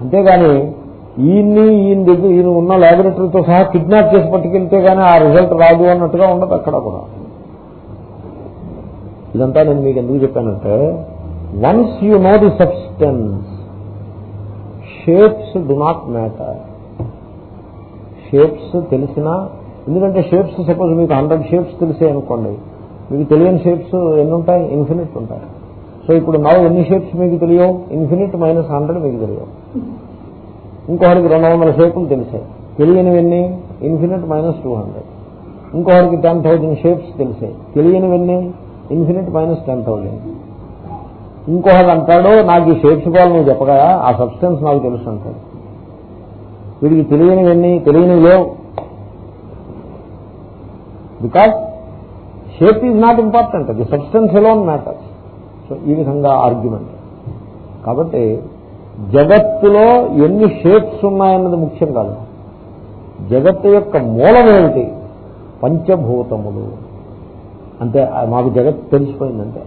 అంతేగాని ఈయన్ని ఈయన దగ్గర ఈయన ఉన్న ల్యాబొరేటరీతో సహా కిడ్నాప్ చేసి పట్టుకెళ్తే గానీ ఆ రిజల్ట్ రాదు అన్నట్టుగా ఉండదు అక్కడ కూడా. ఇదంతా నేను మీకు ఎందుకు చెప్పానంటే once you know the substance shapes do not matter shapes తెలిసినా ఎందుకంటే షేప్స్ సపోజ్ మీకు హండ్రెడ్ షేప్స్ తెలిసే అనుకోండి మీకు తెలియని షేప్స్ ఎన్ని ఉంటాయి ఇన్ఫినిట్ ఉంటాయి. సో ఇప్పుడు నవ్వు ఎన్ని షేప్స్ మీకు తెలియవు ఇన్ఫినిట్ మైనస్ హండ్రెడ్ మీకు తెలియవు ఇంకొకరికి రెండు వందల షేపులు తెలిసాయి. తెలియనివన్నీ ఇన్ఫినిట్ మైనస్ టూ హండ్రెడ్. ఇంకొకరికి టెన్ థౌజండ్ షేప్స్ తెలిసాయి. తెలియనివన్నీ ఇన్ఫినిట్ మైనస్ టెన్ థౌజండ్. ఇంకొకటి అంటాడు నాకు ఈ షేప్స్ కావాలి నువ్వు చెప్పగా ఆ సబ్స్టెన్స్ నాకు తెలుసు అంటాడు. వీడికి తెలియనివన్నీ తెలియనివి లేవు. Because shape is not important the substance alone matters so ఈ విధంగా ఆర్గ్యుమెంట్ కాబట్టి జగత్తులో ఎన్ని షేప్స్ ఉన్నాయన్నది ముఖ్యం కాదు. జగత్తు యొక్క మూలమేమిటి పంచభూతములు. అంటే మాకు జగత్ తెలిసిపోయిందంటే.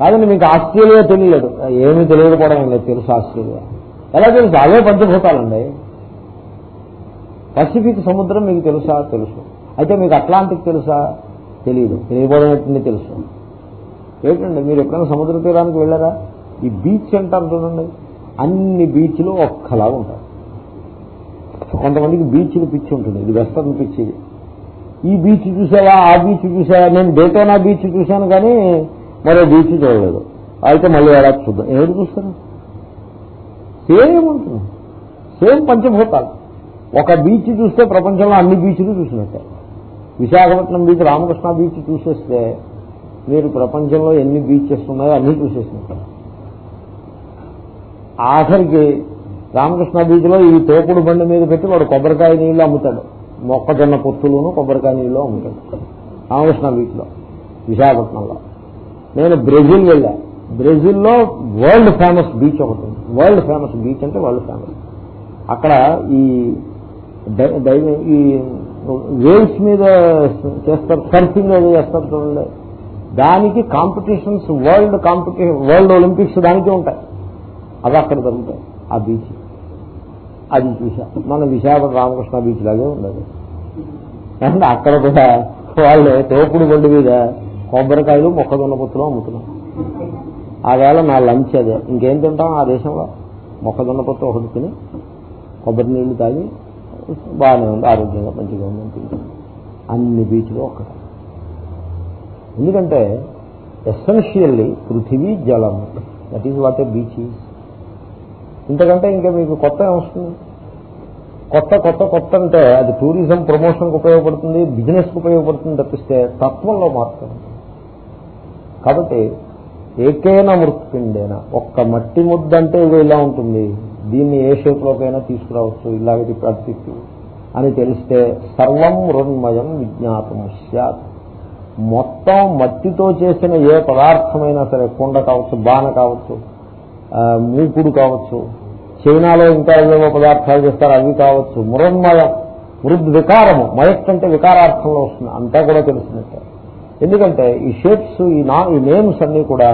కాదండి మీకు ఆస్ట్రేలియా తెలియలేదు ఏమీ తెలియకపోవడం లేదు తెలుసు ఆస్ట్రేలియా. ఎలా తెలుసు? అవే పంచభూతాలండి. పసిఫిక్ సముద్రం మీకు తెలుసా? తెలుసు. అయితే మీకు అట్లాంటిక్ తెలుసా? తెలియదు తెలియబడినట్టు తెలుసు. ఏమిటండి మీరు ఎప్పుడైనా సముద్ర తీరానికి వెళ్ళారా? ఈ బీచ్ అంటారు చూడండి. అన్ని బీచ్లు ఒక్కలా ఉంటాయి. కొంతమందికి బీచ్లు పిచ్చి ఉంటుంది. ఇది వెస్టర్న్ పిచ్చి. ఈ బీచ్ చూసావా? ఆ బీచ్ చూసావా? నేను డేటోనా బీచ్ చూశాను కానీ మరో బీచ్ చూడలేదు. అయితే మళ్ళీ ఏడాది చూద్దాం? ఏడు చూస్తారు? సేమ్ ఉంటుంది. సేమ్ పంచభూతాలు. ఒక బీచ్ చూస్తే ప్రపంచంలో అన్ని బీచ్లు చూసినట్టే. విశాఖపట్నం బీచ్ రామకృష్ణ బీచ్ చూసేస్తే మీరు ప్రపంచంలో ఎన్ని బీచెస్ ఉన్నాయో అన్ని చూసేసినట్టు ఆఖరికి రామకృష్ణ బీచ్లో ఈ తోపుడు బండి మీద పెట్టి వాడు కొబ్బరికాయ నీళ్ళు అమ్ముతాడు. మొక్కజొన్న పొత్తులను కొబ్బరికాయ నీళ్ళు అమ్ముతాడు. రామకృష్ణ బీచ్లో విశాఖపట్నంలో. నేను బ్రెజిల్ వెళ్ళా. బ్రెజిల్లో వరల్డ్ ఫేమస్ బీచ్ ఒకటి ఉంది. వరల్డ్ ఫేమస్ బీచ్ అంటే వరల్డ్ ఫేమస్. అక్కడ ఈ డై- ఈ వేవ్స్ మీద చేస్తారు సర్ఫింగ్ అది చేస్తారు చూడండి. దానికి competitions world competition world Olympics దానికి ఉంటాయి. అవి అక్కడ జరుగుతాయి. ఆ బీచ్. అది చూసా. మన విశాఖ రామకృష్ణ బీచ్ లాగే ఉండదు. అండ్ అక్కడ కూడా వాళ్ళు తోపుడు బండి మీద కొబ్బరికాయలు మొక్కజొన్న పొత్తులు అమ్ముతున్నాం ఆ వేళ నా లంచ్ అదే. ఇంకేం తింటాం ఆ దేశంలో? మొక్కజొన్న పొత్తు ఒకటి తిని కొబ్బరి నీళ్ళు తాగి బాగానే ఉంది. ఆరోగ్యంగా మంచిగా ఉంది అన్ని బీచ్లు ఒక్కటే. ఎందుకంటే ఎస్సెన్షియల్లీ పృథివీ జలం. That is what a beach is ఇంతకంటే ఇంకా మీకు కొత్త ఏమొస్తుంది కొత్త కొత్త కొత్త అంటే అది టూరిజం ప్రమోషన్కి ఉపయోగపడుతుంది బిజినెస్కి ఉపయోగపడుతుంది తప్పిస్తే తత్వంలో మార్పు కాబట్టి ఏకైనా మృత్పిండేన ఒక్క మట్టి ముద్ద అంటే ఇవి ఇలా ఉంటుంది. దీన్ని ఏ షేప్లోకైనా తీసుకురావచ్చు. ఇలాగే తిప్పి. అని తెలిస్తే సర్వం మృన్మయం విజ్ఞాతం సత్ మొత్తం మట్టితో చేసిన ఏ పదార్థమైనా సరే కుండ కావచ్చు బాణ కావచ్చు ఆ, మూకుడు కావచ్చు చైనాలో ఇంకా ఏవేవో పదార్థాలు చేస్తారు అవి కావచ్చు మృన్మయం మృద్ వికారము మయక్ అంటే వికారార్థంలో వస్తుంది అంతా కూడా తెలిసినట్టే. ఎందుకంటే ఈ షేప్స్ ఈ నా ఈ నేమ్స్ అన్ని కూడా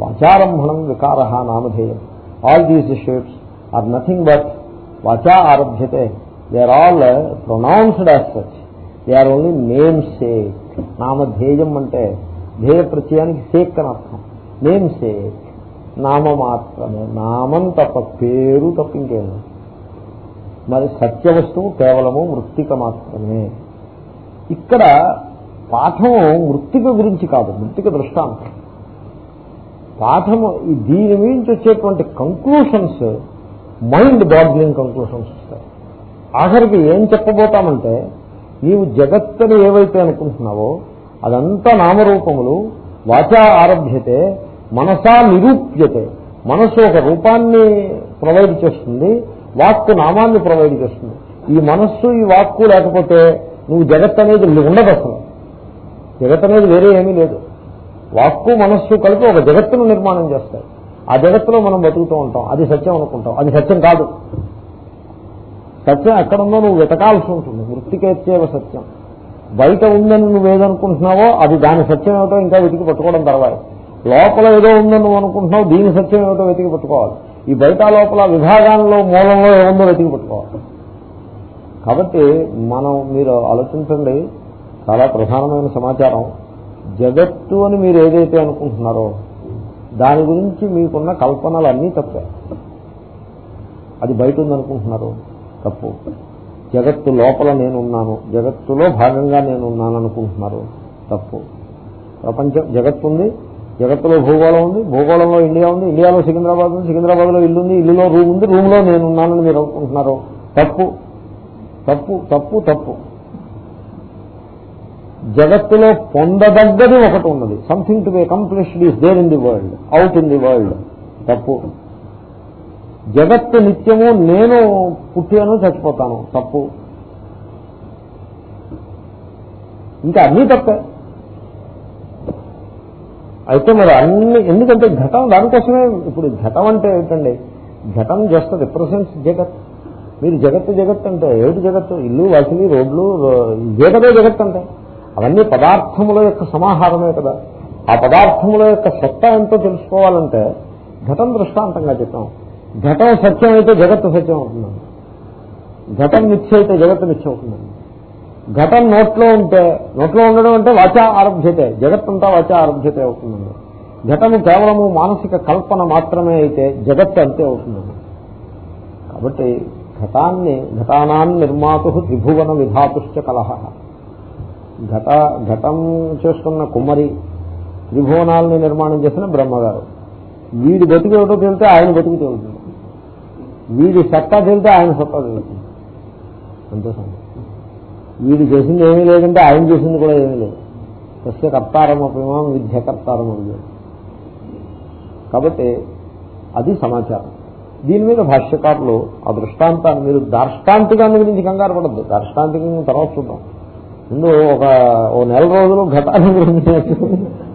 వాచారంభణం వికార నామధేయం. All these shapes are nothing but వాచా ఆరభ్యతే. They are all pronounced as such they are only namesake నామధేయం అంటే ధ్యేయ ప్రత్యయానికి సేక్ అని అర్థం నేమ్ సేక్ నామ మాత్రమే నామం తప్ప పేరు తప్ప ఇంకేం మరి సత్య వస్తువు కేవలము మృత్తిక మాత్రమే. ఇక్కడ పాఠం మృత్తిక గురించి కాదు మృత్తిక దృష్టాంతం. పాఠము దీని నుంచి వచ్చేటువంటి కంక్లూషన్స్ మైండ్ బాగ్లింగ్ కంక్లూషన్స్ వస్తాయి. ఆఖరికి ఏం చెప్పబోతామంటే నీవు జగత్తుని ఏవైతే అనుకుంటున్నావో అదంతా నామరూపములు వాచా ఆరభ్యతే మనసా నిరూప్యతే. మనసు ఒక రూపాన్ని ప్రొవైడ్ చేస్తుంది వాక్కు నామాన్ని ప్రొవైడ్ చేస్తుంది. ఈ మనస్సు ఈ వాక్కు లేకపోతే నువ్వు జగత్ అనేది ఉండదు అసలు. జగత్ అనేది వేరే ఏమీ లేదు. వాక్కు మనస్సు కలిపి ఒక జగత్తును నిర్మాణం చేస్తాయి. ఆ జగత్తులో మనం బతుకుతూ ఉంటాం. అది సత్యం అనుకుంటాం. అది సత్యం కాదు. సత్యం ఎక్కడుందో నువ్వు వెతకాల్సి ఉంటుంది. వృత్తికేత్యేవ సత్యం. బయట ఉందని నువ్వు ఏదనుకుంటున్నావో అది దాని సత్యం ఏమిటో ఇంకా వెతికి పట్టుకోవడం తర్వాత లోపల ఏదో ఉందని నువ్వు అనుకుంటున్నావు దీని సత్యం ఏమిటో వెతికి పట్టుకోవాలి. ఈ బయట లోపల విభాగాల్లో మూలంలో ఏముందో వెతికి పట్టుకోవాలి. కాబట్టి మనం మీరు ఆలోచించండి చాలా ప్రధానమైన సమాచారం. జగత్తు అని మీరు ఏదైతే అనుకుంటున్నారో దాని గురించి మీకున్న కల్పనలు అన్నీ తప్పే. అది బయట ఉందనుకుంటున్నారు. తప్పు. జగత్తు లోపల నేనున్నాను జగత్తులో భాగంగా నేనున్నాను అనుకుంటున్నారు తప్పు. ప్రపంచం జగత్తు ఉంది జగత్తులో భూగోళం ఉంది భూగోళంలో ఇండియా ఉంది ఇండియాలో సికింద్రాబాద్ ఉంది సికింద్రాబాద్లో ఇల్లు ఉంది ఇల్లులో రూమ్ ఉంది రూమ్లో నేనున్నానని మీరు అనుకుంటున్నారు? తప్పు. తప్పు తప్పు తప్పు. జగత్తులో పొందదగ్గది ఒకటి ఉన్నది. Something to be accomplished is there in the world out in the world తప్పు. జగత్తు నిత్యము నేను పుట్టాను చచ్చిపోతాను. తప్పు. ఇంకా అన్నీ తప్పే. అయితే మరి అన్ని ఎందుకంటే ఘటం దానికోసమే ఇప్పుడు ఘటం అంటే ఏంటండి? ఘటం జస్ట్ రిప్రజెంట్స్ జగత్. మీరు జగత్తు జగత్ అంటే ఏమిటి జగత్తు? ఇల్లు వాకిలి రోడ్లు జగతే జగత్ అంటే. అవన్నీ పదార్థముల యొక్క సమాహారమే కదా. ఆ పదార్థముల యొక్క సత్తా ఎంతో తెలుసుకోవాలంటే ఘటం దృష్టాంతంగా చెప్పాం ఘటం సత్యం అయితే జగత్తు సత్యం అవుతుందండి ఘటం మిథ్య అయితే జగత్తు మిథ్య అవుతుందండి ఘటం నోట్లో ఉంటే నోట్లో ఉండడం అంటే వాచ ఆరభ్యతే జగత్తంతా వాచ ఆరభ్యతే అవుతుందండి ఘటము కేవలము మానసిక కల్పన మాత్రమే అయితే జగత్తు అంతే అవుతుందండి కాబట్టి ఘటాన్ని ఘటానాన్ని నిర్మాతు త్రిభువన విధాతుశ్చ కలహ. ఘట ఘటం చేస్తున్న కుమ్మరి త్రిభువనాలని నిర్మాణం చేసిన బ్రహ్మగారు. వీడి బతుకు ఏమిటో తెలితే ఆయన బతికితే తెలుస్తుంది వీడి సత్తా తెలితే ఆయన సత్తా తెలుస్తుంది అంతే సంగతి. వీడు చేసింది ఏమీ లేదంటే ఆయన చేసింది కూడా ఏమీ లేదు. సస్య కర్తారమపేమం విద్య కర్తారం అని. కాబట్టి అది సమాచారం. దీని మీద భాష్యకారులు ఆ దృష్టాంతాన్ని మీరు దార్ష్టాంతికాన్ని గురించి కంగారు పడద్దు. దార్ష్టాంతికం తర్వాత చూద్దాం. ముందు ఒక ఓ నెల రోజులు ఘటాన్ని గురించి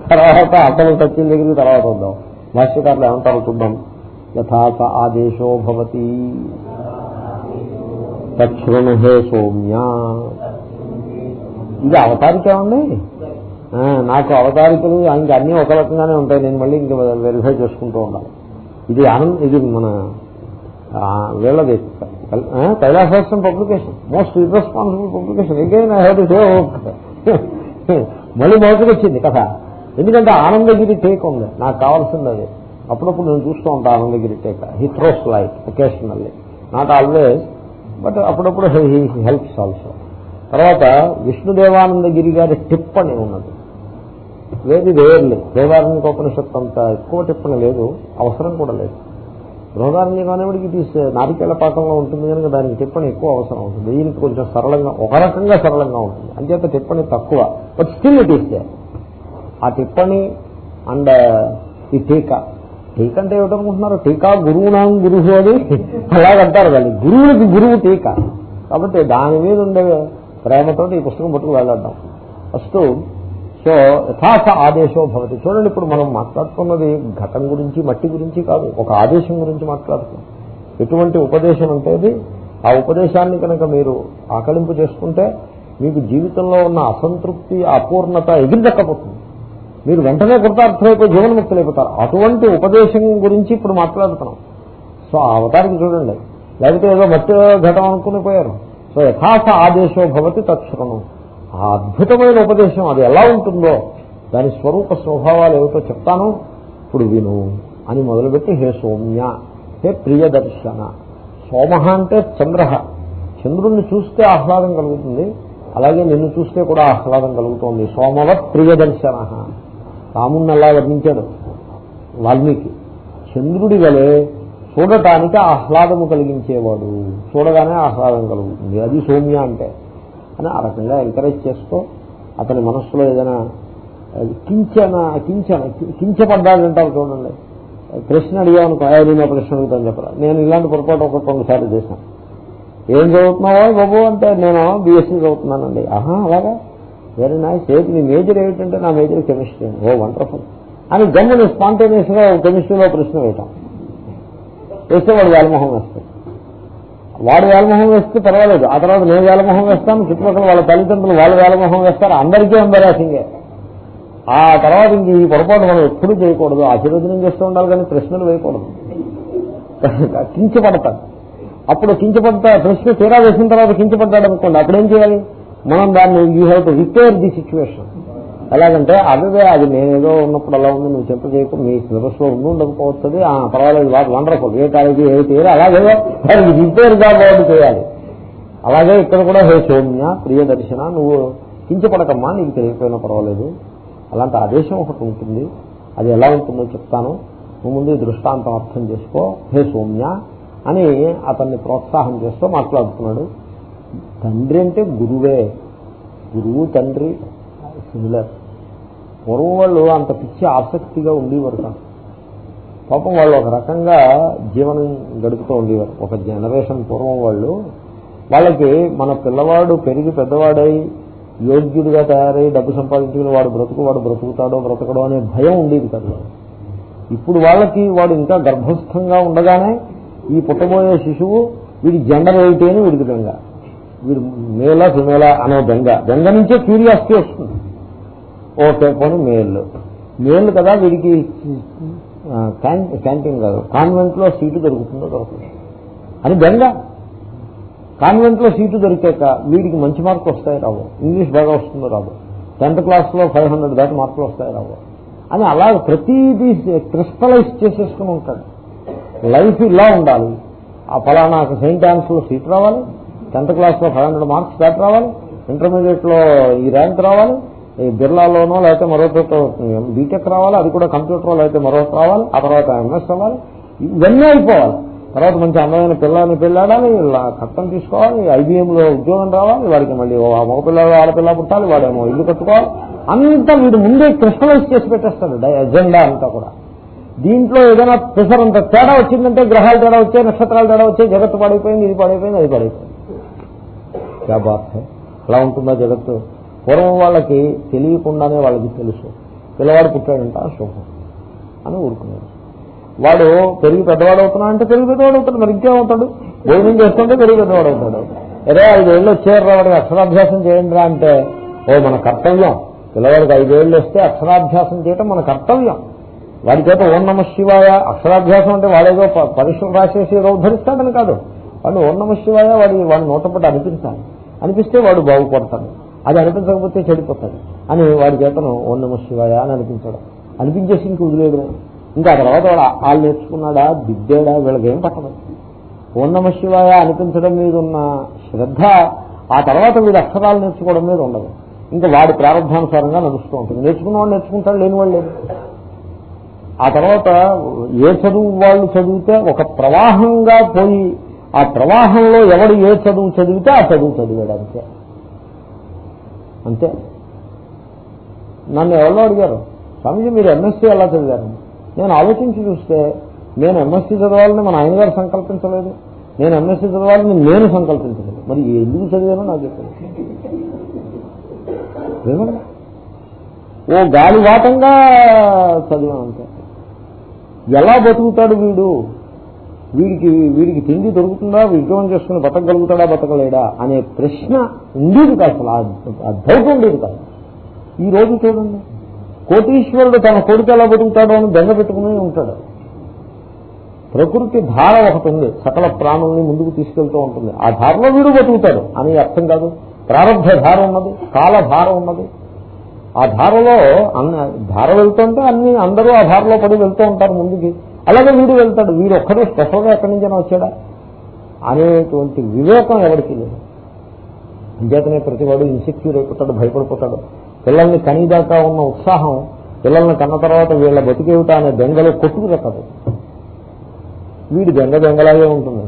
తర్వాత అసలు సత్యం దగ్గరికి తర్వాత వద్దాం. భాష్యకారులు ఏమంటారో చూద్దాం. యథాస ఆదేశో భవతి. తక్షణు హే సౌమ్య. ఇది అవతారికేమండి ఆ, నాకు అవతారికలు ఇంకా అన్నీ ఒక రకంగానే ఉంటాయి. నేను మళ్ళీ ఇంకా వెరిఫై చేసుకుంటూ ఉండాలి. ఇది ఆనంద్ ఇది మన ఆ, వీళ్ళది ఆ, Kailasotsavam publication. Most irresponsible publication. Again I have say మళ్ళీ మొదటికి వచ్చింది కథ. ఎందుకంటే ఆనందగిరి టేక్ ఉంది. నాకు కావాల్సింది అది. అప్పుడప్పుడు నేను చూస్తూ ఉంటాను Anandagiri take he throws light occasionally not always but అప్పుడప్పుడు హీ హెల్ప్స్ ఆల్సో తర్వాత విష్ణుదేవానందగిరి గారి టిప్పణి ఉన్నది. లేదు రేర్లీ దేవారణ్యక ఉపనిషత్తు అంత ఎక్కువ టిప్పని లేదు. అవసరం కూడా లేదు. బృహదారణ్య కానివాడికి ఇది uh, నారికేళ్ళ పాకంలో ఉంటుంది కనుక దానికి టిప్పని ఎక్కువ అవసరం ఉంటుంది. దీనికి కొంచెం సరళంగా ఒక రకంగా సరళంగా ఉంటుంది. అంచేత టిప్పని తక్కువ. But still it is they ఆ టిప్పని అండ్ uh, ఈ టీకా టీకంటే అంటే ఏమిటనుకుంటున్నారు? టీకా గురువునాం గురువు అని అలాగంటారు దాన్ని. గురువులకి గురువు టీకా. కాబట్టి దాని మీద ఉండే ప్రేమతో ఈ పుస్తకం పట్టుకు వెళ్ళడం ఫస్ట్ సో యథాస ఆదేశో భవతి. చూడండి ఇప్పుడు మనం మాట్లాడుతున్నది ఘటం గురించి మట్టి గురించి కాదు. ఒక ఆదేశం గురించి మాట్లాడుతున్నాం ఎటువంటి ఉపదేశం అంటే అది? ఆ ఉపదేశాన్ని కనుక మీరు ఆకలింపు చేసుకుంటే మీకు జీవితంలో ఉన్న అసంతృప్తి అపూర్ణత ఎగిరిదక్కపోతుంది మీరు వెంటనే కృతార్థమైపోయి జీవన్ముక్తులైపోతారు. అటువంటి ఉపదేశం గురించి ఇప్పుడు మాట్లాడుతున్నాం. సో ఆ అవతారికి చూడండి. లేకపోతే ఏదో మట్టి ఘటం అనుకుని పోయారు. సో యథాస ఆదేశో భవతి తక్షణం ఆ అద్భుతమైన ఉపదేశం అది ఎలా ఉంటుందో దాని స్వరూప స్వభావాలు ఏమిటో చెప్తాను. ఇప్పుడు విను అని మొదలుపెట్టి హే సౌమ్య హే ప్రియదర్శన సోమ అంటే చంద్ర చంద్రుణ్ణి చూస్తే ఆహ్లాదం కలుగుతుంది. అలాగే నిన్ను చూస్తే కూడా ఆహ్లాదం కలుగుతోంది. సోమవత్ ప్రియదర్శన. రాముణ్ణి అలా వర్ణించాడు. వాల్మీకి. చంద్రుడి వలె చూడటానికి ఆహ్లాదము కలిగించేవాడు. చూడగానే ఆహ్లాదం కలుగుతుంది. అది సౌమ్య అంటే. అని ఆ రకంగా ఎంకరేజ్ చేస్తూ అతని మనస్సులో ఏదైనా కించన కించన కించపడ్డాడంటారు చూడండి. ప్రశ్న అడిగామనుకో "ఏ, నేను ప్రశ్న అడుగుతాను చెప్పరా? నేను ఇలాంటి పొరపాటు ఒక రెండుసార్లు చేశాను. ఏం చదువుతున్నావా బాబు? అంటే నేను బీఎస్సీ చదువుతున్నానండి. ఆహా అలాగా? Very nice. ఏది నీ మేజర్ ఏమిటంటే నా మేజర్ కెమిస్ట్రీ. ఓ వండర్ఫుల్. అని గమ్ముని స్పాంటేనియస్గా కెమిస్ట్రీలో ప్రశ్న వేయటం. వేస్తే వాడు వేలమొహం వేస్తాడు. వాడు వేలమొహం వేస్తే పర్వాలేదు. ఆ తర్వాత నేను వేలమొహం వేస్తాను చుట్టుపక్కల వాళ్ళ తల్లిదండ్రులు వాళ్ళు వేలమొహం వేస్తారు అందరికీ ఎంబరాసింగే ఆ తర్వాత ఇంక ఈ పొరపాటు మనం ఎప్పుడు చేయకూడదు. ఆశీర్వచనం చేస్తూ ఉండాలి కానీ ప్రశ్నలు వేయకూడదు. కించపడతాడు. అప్పుడు కించపడతా ప్రశ్న తీరా వేసిన తర్వాత కించపడ్డాడు అనుకోండి అప్పుడేం చేయాలి? మనం దాన్ని you have to repair the situation ఎలాగంటే అదే అది నేనేదో ఉన్నప్పుడు అలా ఉంది నువ్వు చెప్ప చేయకు మీ సిలబస్లో ఉండి ఉండకపోతుంది ఆ పర్వాలేదు వాటి వండర్ఫుల్ ఏ కాలేజీ ఏ తీరు అలాగే దానికి రిపేర్గా బోర్డు చేయాలి. అలాగే ఇక్కడ కూడా హే సౌమ్య ప్రియ దర్శన నువ్వు కించపడకమ్మా నీకు తెలియకపోయినా పర్వాలేదు. అలాంటి ఆదేశం ఒకటి ఉంటుంది. అది ఎలా ఉంటుందో చెప్తాను. నువ్వు ముందు దృష్టాంతం అర్థం చేసుకో. హే సౌమ్య అని అతన్ని ప్రోత్సాహం చేస్తూ మాట్లాడుతున్నాడు. తండ్రి అంటే గురువే. గురువు తండ్రి సిమిలర్ పూర్వం వాళ్ళు అంత పిచ్చి ఆసక్తిగా ఉండేవారు కాదు. పాపం వాళ్ళు ఒక రకంగా జీవనం గడుపుతూ ఉండేవారు. ఒక జనరేషన్ పూర్వం వాళ్ళు వాళ్ళకి మన పిల్లవాడు పెరిగి పెద్దవాడై యోగ్యుడిగా తయారై డబ్బు సంపాదించుకుని వాడు బ్రతుకు వాడు బ్రతుకుతాడో బ్రతకడో అనే భయం ఉండేది కదా ఇప్పుడు వాళ్ళకి వాడు ఇంకా గర్భస్థంగా ఉండగానే ఈ పుట్టబోయే శిశువు వీడి జెండర్ ఏమిటి అని వీడికి వీడు మేలా ఫిమేలా అనే బెంగ. బెంగ నుంచే క్యూరియాసిటీ వస్తుంది. ఓకే పోనీ మేల్ మేల్ కదా వీడికి క్యాంటీన్ కాదు. కాన్వెంట్లో సీటు దొరుకుతుందో దొరుకుతుంది అని బెంగ. కాన్వెంట్లో సీటు దొరికాక వీడికి మంచి మార్కులు వస్తాయి రావు. ఇంగ్లీష్ బాగా వస్తుందో రావు. టెన్త్ క్లాస్లో ఫైవ్ హండ్రెడ్ దాటి మార్కులు వస్తాయి రావు. అని అలా ప్రతిదీ క్రిస్టలైజ్ చేసేసుకుని ఉంటాడు. లైఫ్ ఇలా ఉండాలి. ఆ ఫలానా సెయింట్ ఆన్స్లో సీట్ రావాలి. టెన్త్ క్లాస్లో ఫైవ్ హండ్రెడ్ మార్క్స్ బ్యాక్ రావాలి ఇంటర్మీడియట్లో ఈ ర్యాంక్ రావాలి ఈ బిర్లాలోనో లేకపోతే మరో చోట బీటెక్ రావాలి అది కూడా కంప్యూటర్లో అయితే మరొకటి రావాలి ఆ తర్వాత ఎంఎస్ అవ్వాలి ఇవన్నీ అయిపోవాలి. తర్వాత మంచి అందమైన పిల్లల్ని పెళ్ళాడాలి కట్టం తీసుకోవాలి ఐబీఎంలో ఉద్యోగం రావాలి వాడికి మళ్ళీ మగపిల్లలు ఆడపిల్ల పుట్టాలి వాడేమో ఇల్లు కట్టుకోవాలి. అంతా వీడు ముందే క్రిస్టలైజ్ చేసి పెట్టేస్తాడు ఎజెండా అంతా కూడా. దీంట్లో ఏదైనా ప్రెషర్ అంత తేడా వచ్చిందంటే గ్రహాలు తేడా వచ్చాయి నక్షత్రాలు తేడా వచ్చాయి జగత్తు పాడైపోయింది ఇది పడిపోయింది అది పడిపోయింది. క్యా బాత్ అలా ఉంటుందా జగత్తు. పూర్వం వాళ్ళకి తెలియకుండానే వాళ్ళకి తెలుసు. పిల్లవాడు పుట్టాడంట శుభం అని ఊరుకున్నాడు. వాడు పెరిగి పెద్దవాడు అవుతున్నా అంటే పెరిగి పెద్దవాడు అవుతాడు మరి ఇంకేమవుతాడు భోజనం చేస్తుంటే పెరిగి పెద్దవాడు అవుతాడు. అరే ఐదేళ్ళు వచ్చారు వాడికి అక్షరాభ్యాసం చేయండి రా అంటే ఓ మన కర్తవ్యం. పిల్లవాడికి ఐదేళ్ళు వస్తే అక్షరాభ్యాసం చేయటం మన కర్తవ్యం. వాడి చేత ఓం నమ శివాయ అక్షరాభ్యాసం అంటే వాడేదో పరిశ్రమ రాసేసి ఏదో ఉద్ధరిస్తాడని కాదు. వాడు ఓం నమ శివాయ వాడి వాడి నోటపట్టి అనిపించాలి అనిపిస్తే వాడు బాగుపడతాడు. అది అనిపించకపోతే చెడిపోతాడు. అని వాడి చేతను ఓ నమ శివాయ అని అనిపించడం. అనిపించేసి ఇంక వదిలేడు ఇంకా తర్వాత వాడు వాళ్ళు నేర్చుకున్నాడా దిద్దేడా వీళ్ళకేం ఏం పట్టదు. ఓం నమ శివాయ అనిపించడం మీద ఉన్న శ్రద్ధ ఆ తర్వాత వీడు అక్షరాలు నేర్చుకోవడం మీద ఉండదు. ఇంకా వాడి ప్రారంభానుసారంగా నడుస్తూ ఉంటుంది. నేర్చుకున్నవాడు నేర్చుకుంటాడు లేని వాళ్ళు లేదు ఆ తర్వాత ఏ చదువు వాళ్ళు చదివితే ఒక ప్రవాహంగా పోయి ఆ ప్రవాహంలో ఎవడు ఏ చదువు చదివితే ఆ చదువు చదివాడు అంతే. అంతే. నన్ను ఎవరో అడిగారు స్వామిజీ మీరు ఎంఎస్సీ ఎలా చదివారు? నేను ఆలోచించి చూస్తే నేను ఎంఎస్సీ చదవాలని మన ఆయన గారు సంకల్పించలేదు. నేను ఎంఎస్సీ చదవాలని నేను సంకల్పించలేదు. మరి ఎందుకు చదివానో నాకు చెప్పాను ఓ గాలివాటంగా చదివాను అంతే. ఎలా బతుకుతాడు వీడు? వీడికి వీడికి తిండి దొరుకుతుందా? ఉద్యోగం చేసుకుని బతకగలుగుతాడా బతకలేడా? అనే ప్రశ్న ఉండేది కాదు అసలు. ఆ ఉండేది కాదు. ఈ రోజు చూడండి. కోటీశ్వరుడు తన కొడుకు ఎలా బతుకుతాడో అని దండ పెట్టుకుని ఉంటాడు. ప్రకృతి ధార ఒకటి ఉంది. సకల ప్రాణుల్ని ముందుకు తీసుకెళ్తూ ఉంటుంది. ఆ ధారలో వీడు బతుకుతాడు అని అర్థం కాదు. ప్రారంభ ధార ఉన్నది కాల ధార ఉన్నది. ఆ ధారలో అన్న ధార వెళ్తుంటే అన్ని అందరూ ఆ ధారలో పడి వెళ్తూ ఉంటారు ముందుకి. అలాగే వీడు వెళ్తాడు. వీడు ఒక్కడే స్పెషల్గా ఎక్కడి నుంచైనా వచ్చాడా? అనేటువంటి వివేకం ఎవరికి లేదు. అంచేతనే ప్రతివాడు ఇన్సెక్యూర్ అయిపోతాడు భయపడిపోతాడు. పిల్లల్ని కనీదాకా ఉన్న ఉత్సాహం పిల్లల్ని కన్న తర్వాత వీళ్ళ బతికేవిట అనే బెంగలో కొట్టుకురెక్కదు వీడి బెంగ బెంగలాగే ఉంటుంది.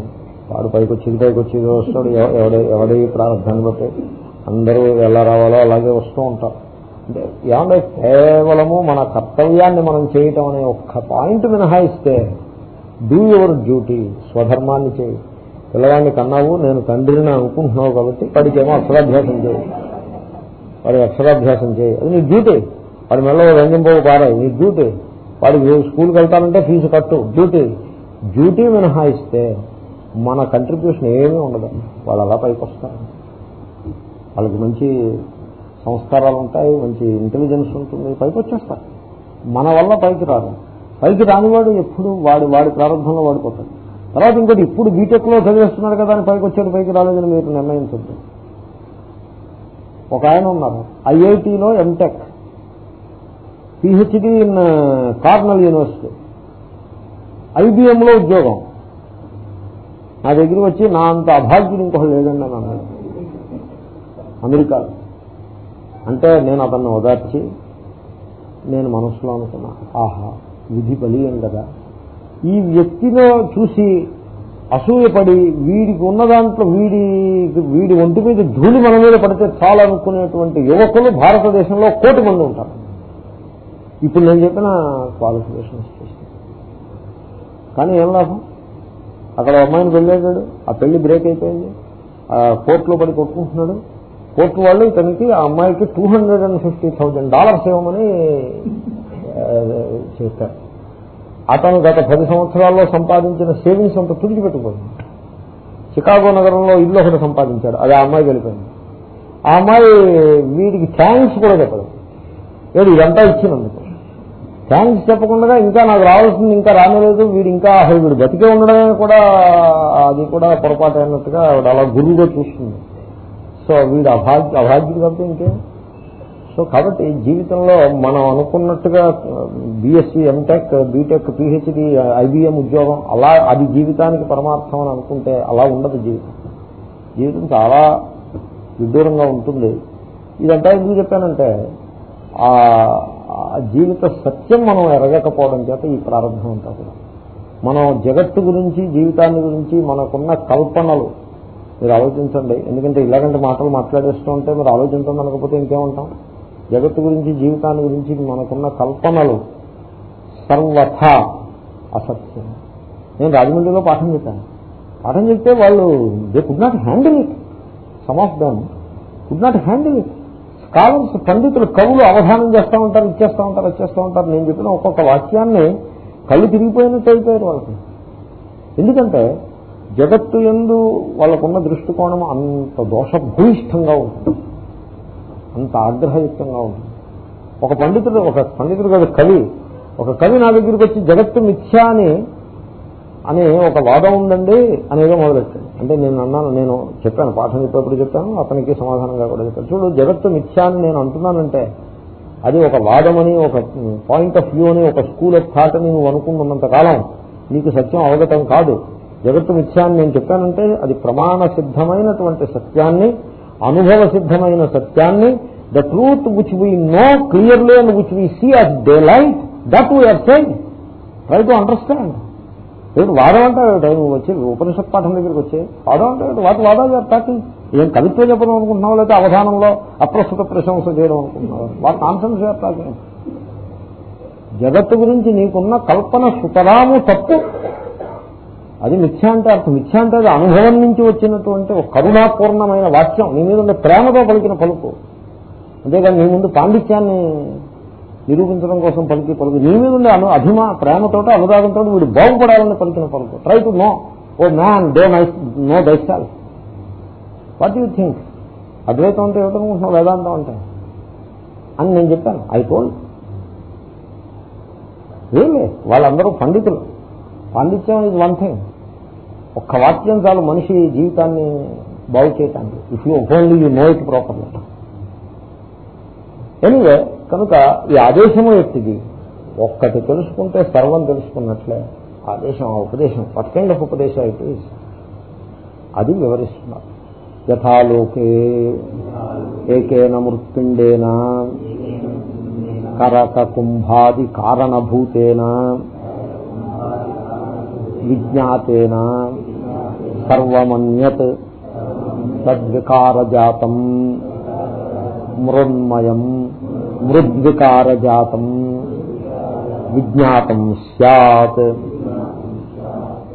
వాడు పైకి వచ్చేది పైకి వచ్చేది వస్తాడు ఎవడే ఎవడే ప్రారంభాన్ని బట్టి అందరూ ఎలా రావాలో అలాగే వస్తూ ఉంటారు. ఏమంటే కేవలము మన కర్తవ్యాన్ని మనం చేయటం అనే ఒక్క పాయింట్ మినహాయిస్తే డూ యువర్ డ్యూటీ స్వధర్మాన్ని చేయి. పిల్లవాడిని కన్నావు నేను తండ్రిని అనుకుంటున్నావు కాబట్టి వాడికేమో అక్షరాభ్యాసం చేయి. వాడి అక్షరాభ్యాసం చేయి. అది నీ డ్యూటీ వాడి మెల్ల వెండింపోవు పారాయి. నీ డ్యూటీ వాడికి స్కూల్కి వెళ్తానంటే ఫీజు కట్టు. డ్యూటీ డ్యూటీ మినహాయిస్తే మన కంట్రిబ్యూషన్ ఏమీ ఉండదు. వాళ్ళు అలా పైకి వస్తారు వాళ్ళకి మంచి సంస్కారాలు ఉంటాయి మంచి ఇంటెలిజెన్స్ ఉంటుంది పైకి వచ్చేస్తారు. మన వల్ల పైకి రాదు. పైకి రానివాడు ఎప్పుడు వాడి వాడి ప్రారంభంలో వాడిపోతాడు. తర్వాత ఇంకోటి ఇప్పుడు బీటెక్లో చదివేస్తున్నాడు కదా అని పైకి వచ్చాడు పైకి రాలేదని మీరు నిర్ణయించద్దు. ఒక ఆయన ఉన్నారు ఐఐటిలో MTech PhD in Cornell University ఐబిఎంలో ఉద్యోగం. నా దగ్గరికి వచ్చి నా అంత అభాగ్యుడు ఇంకొకటి లేదండి అని అన్నాడు. అమెరికాలో. అంటే నేను అతన్ని ఓదార్చి నేను మనసులో అనుకున్నా ఆహా విధి బలీయం కదా. ఈ వ్యక్తిలో చూసి అసూయపడి వీడికి ఉన్న దాంట్లో వీడి వీడి ఒంటి మీద ధూళి మన మీద పడితే చాలా అనుకునేటువంటి యువకులు భారతదేశంలో కోటి మంది ఉంటారు. ఇప్పుడు నేను చెప్పిన క్వాలిఫికేషన్స్ కానీ ఏం లాభం? అక్కడ అమ్మాయిని పెళ్ళాడు ఆ పెళ్ళి బ్రేక్ అయిపోయింది ఆ కోర్టులో పడి కొట్టుకుంటున్నాడు కోర్టు వాళ్ళు ఇతనికి ఆ అమ్మాయికి two hundred and fifty thousand dollars ఇవ్వమని చేశారు అతను గత పది సంవత్సరాల్లో సంపాదించిన సేవింగ్స్ అంతా తుడిచిపెట్టుకోండి చికాగో నగరంలో ఇల్లు ఒకటి సంపాదించాడు. అది ఆ అమ్మాయి వెళ్ళిపోయింది. ఆ అమ్మాయి వీడికి థ్యాంక్స్ కూడా చెప్పదు వీడు ఇదంతా ఇచ్చినందుకు. థ్యాంక్స్ చెప్పకుండా ఇంకా నాకు రావాల్సింది ఇంకా రానేలేదు. వీడు ఇంకా అసలు వీడు బతికే ఉండడమే కూడా అది కూడా పొరపాటు అయినట్టుగా ఆవిడ అలా గురువుగా చూస్తుంది. సో వీడు అభాగ్య అభాగ్యుడు కాబట్టి ఇంకేం? సో కాబట్టి జీవితంలో మనం అనుకున్నట్టుగా BSc MTech BTech PhD IBM ఉద్యోగం అలా అది జీవితానికి పరమార్థం అని అనుకుంటే అలా ఉండదు జీవితం. జీవితం చాలా విడ్డూరంగా ఉంటుంది. ఇదంతా ఎందుకు చెప్పానంటే ఆ జీవిత సత్యం మనం ఎరగకపోవడం చేత ఈ ప్రారంభం అంతా కూడా. మనం జగత్తు గురించి జీవితాన్ని గురించి మనకున్న కల్పనలు మీరు ఆలోచించండి. ఎందుకంటే ఇలాగంటే మాటలు మాట్లాడేస్తూ ఉంటే మీరు ఆలోచించండి అనకపోతే ఇంకేముంటాం? జగత్తు గురించి జీవితాన్ని గురించి మనకున్న కల్పనలు సర్వథ అసత్యం. నేను రాజమండ్రిలో పాఠం చెప్పాను. పాఠం చెప్తే వాళ్ళు they could not handle it some of them could not handle it scholars పండితులు కవులు అవధానం చేస్తూ ఉంటారు ఇచ్చేస్తూ ఉంటారు ఇచ్చేస్తూ ఉంటారు. నేను చెప్పిన ఒక్కొక్క వాక్యాన్ని కళ్ళు తిరిగిపోయినట్టు అయిపోయారు వాళ్ళకి. ఎందుకంటే జగత్తు ఎందు వాళ్ళకున్న దృష్టికోణం అంత దోషభూయిష్టంగా ఉంటుంది. అంత ఆగ్రహయుక్తంగా ఉంటుంది. ఒక పండితుడు ఒక పండితుడు కాదు కవి. ఒక కవి నా దగ్గరికి వచ్చి జగత్తు మిథ్యా అని అని ఒక వాదం ఉందండి అనేదో మొదలెట్టాడు. అంటే నేను అన్నాను నేను చెప్పాను పాఠం చెప్పేప్పుడు చెప్పాను అతనికి సమాధానంగా కూడా చెప్పాను. చూడు జగత్తు మిథ్యా అని నేను అంటున్నానంటే అది ఒక వాదమని ఒక పాయింట్ ఆఫ్ వ్యూ అని ఒక స్కూల్ ఆఫ్ థాట్ అని నువ్వు అనుకున్నంత కాలం నీకు సత్యం అవగతం కాదు. జగత్తు మిథ్యాన్ని నేను చెప్పానంటే అది ప్రమాణ సిద్ధమైనటువంటి సత్యాన్ని అనుభవ సిద్ధమైన సత్యాన్ని the truth which we know clearly and which we see at daylight that we are saying try to understand ఏమిటి వాదం అంటే ఏమిటి? నువ్వు వచ్చి ఉపనిషత్ పాఠం దగ్గరికి వచ్చి వాదం అంటే వాటి వాదాలు టాకింగ్ ఏం కవిత్వం చెప్పడం అనుకుంటున్నావు? లేదా అవధానంలో అప్రస్తుత ప్రశంస చేయడం అనుకుంటున్నావు? వాటి కాన్సెన్స్ టాకింగ్ జగత్తు గురించి నీకున్న కల్పన సుతరాము తప్పు. అది మిథ్య అంటే అర్థం మిథ్య అంటే అది అనుభవం నుంచి వచ్చినటువంటి ఒక కరుణాపూర్ణమైన వాక్యం. నీ మీద ఉండే ప్రేమతో పలికిన పలుకు. అంతేగాని నీ ముందు పాండిత్యాన్ని నిరూపించడం కోసం పలికి పలుకు. నీ మీద ఉండే అను అభిమా ప్రేమతో అనురాగంతో వీడు బాగుపడాలని పలికిన పలుకు. Try to know O man day నై know thyself what you think అద్వైతం అంటే ఏమిటనుకుంటున్నావు? వేదాంతం అంటే? అని నేను చెప్పాను. ఐ టోల్డ్ లేదు వాళ్ళందరూ పండితులు. పాండిత్యం ఇది వన్ థింగ్ ఒక్క వాక్యం చాలు మనిషి జీవితాన్ని బాగు చేయటానికి. If you only you know it properly anyway కనుక ఈ ఆదేశము ఎత్తిది ఒక్కటి తెలుసుకుంటే సర్వం తెలుసుకున్నట్లే. ఆదేశం ఆ ఉపదేశం వాట్ కైండ్ ఆఫ్ ఉపదేశ ఇట్ అది వివరిస్తున్నారు. యథాలోకే ఏకేన మృత్పిండేన కరక కుంభాది కారణభూతేన విజ్ఞాతేన సర్వమన్యత్ తద్వికారజాతం మృన్మయం మృద్వికారజాతం విజ్ఞాతం సత్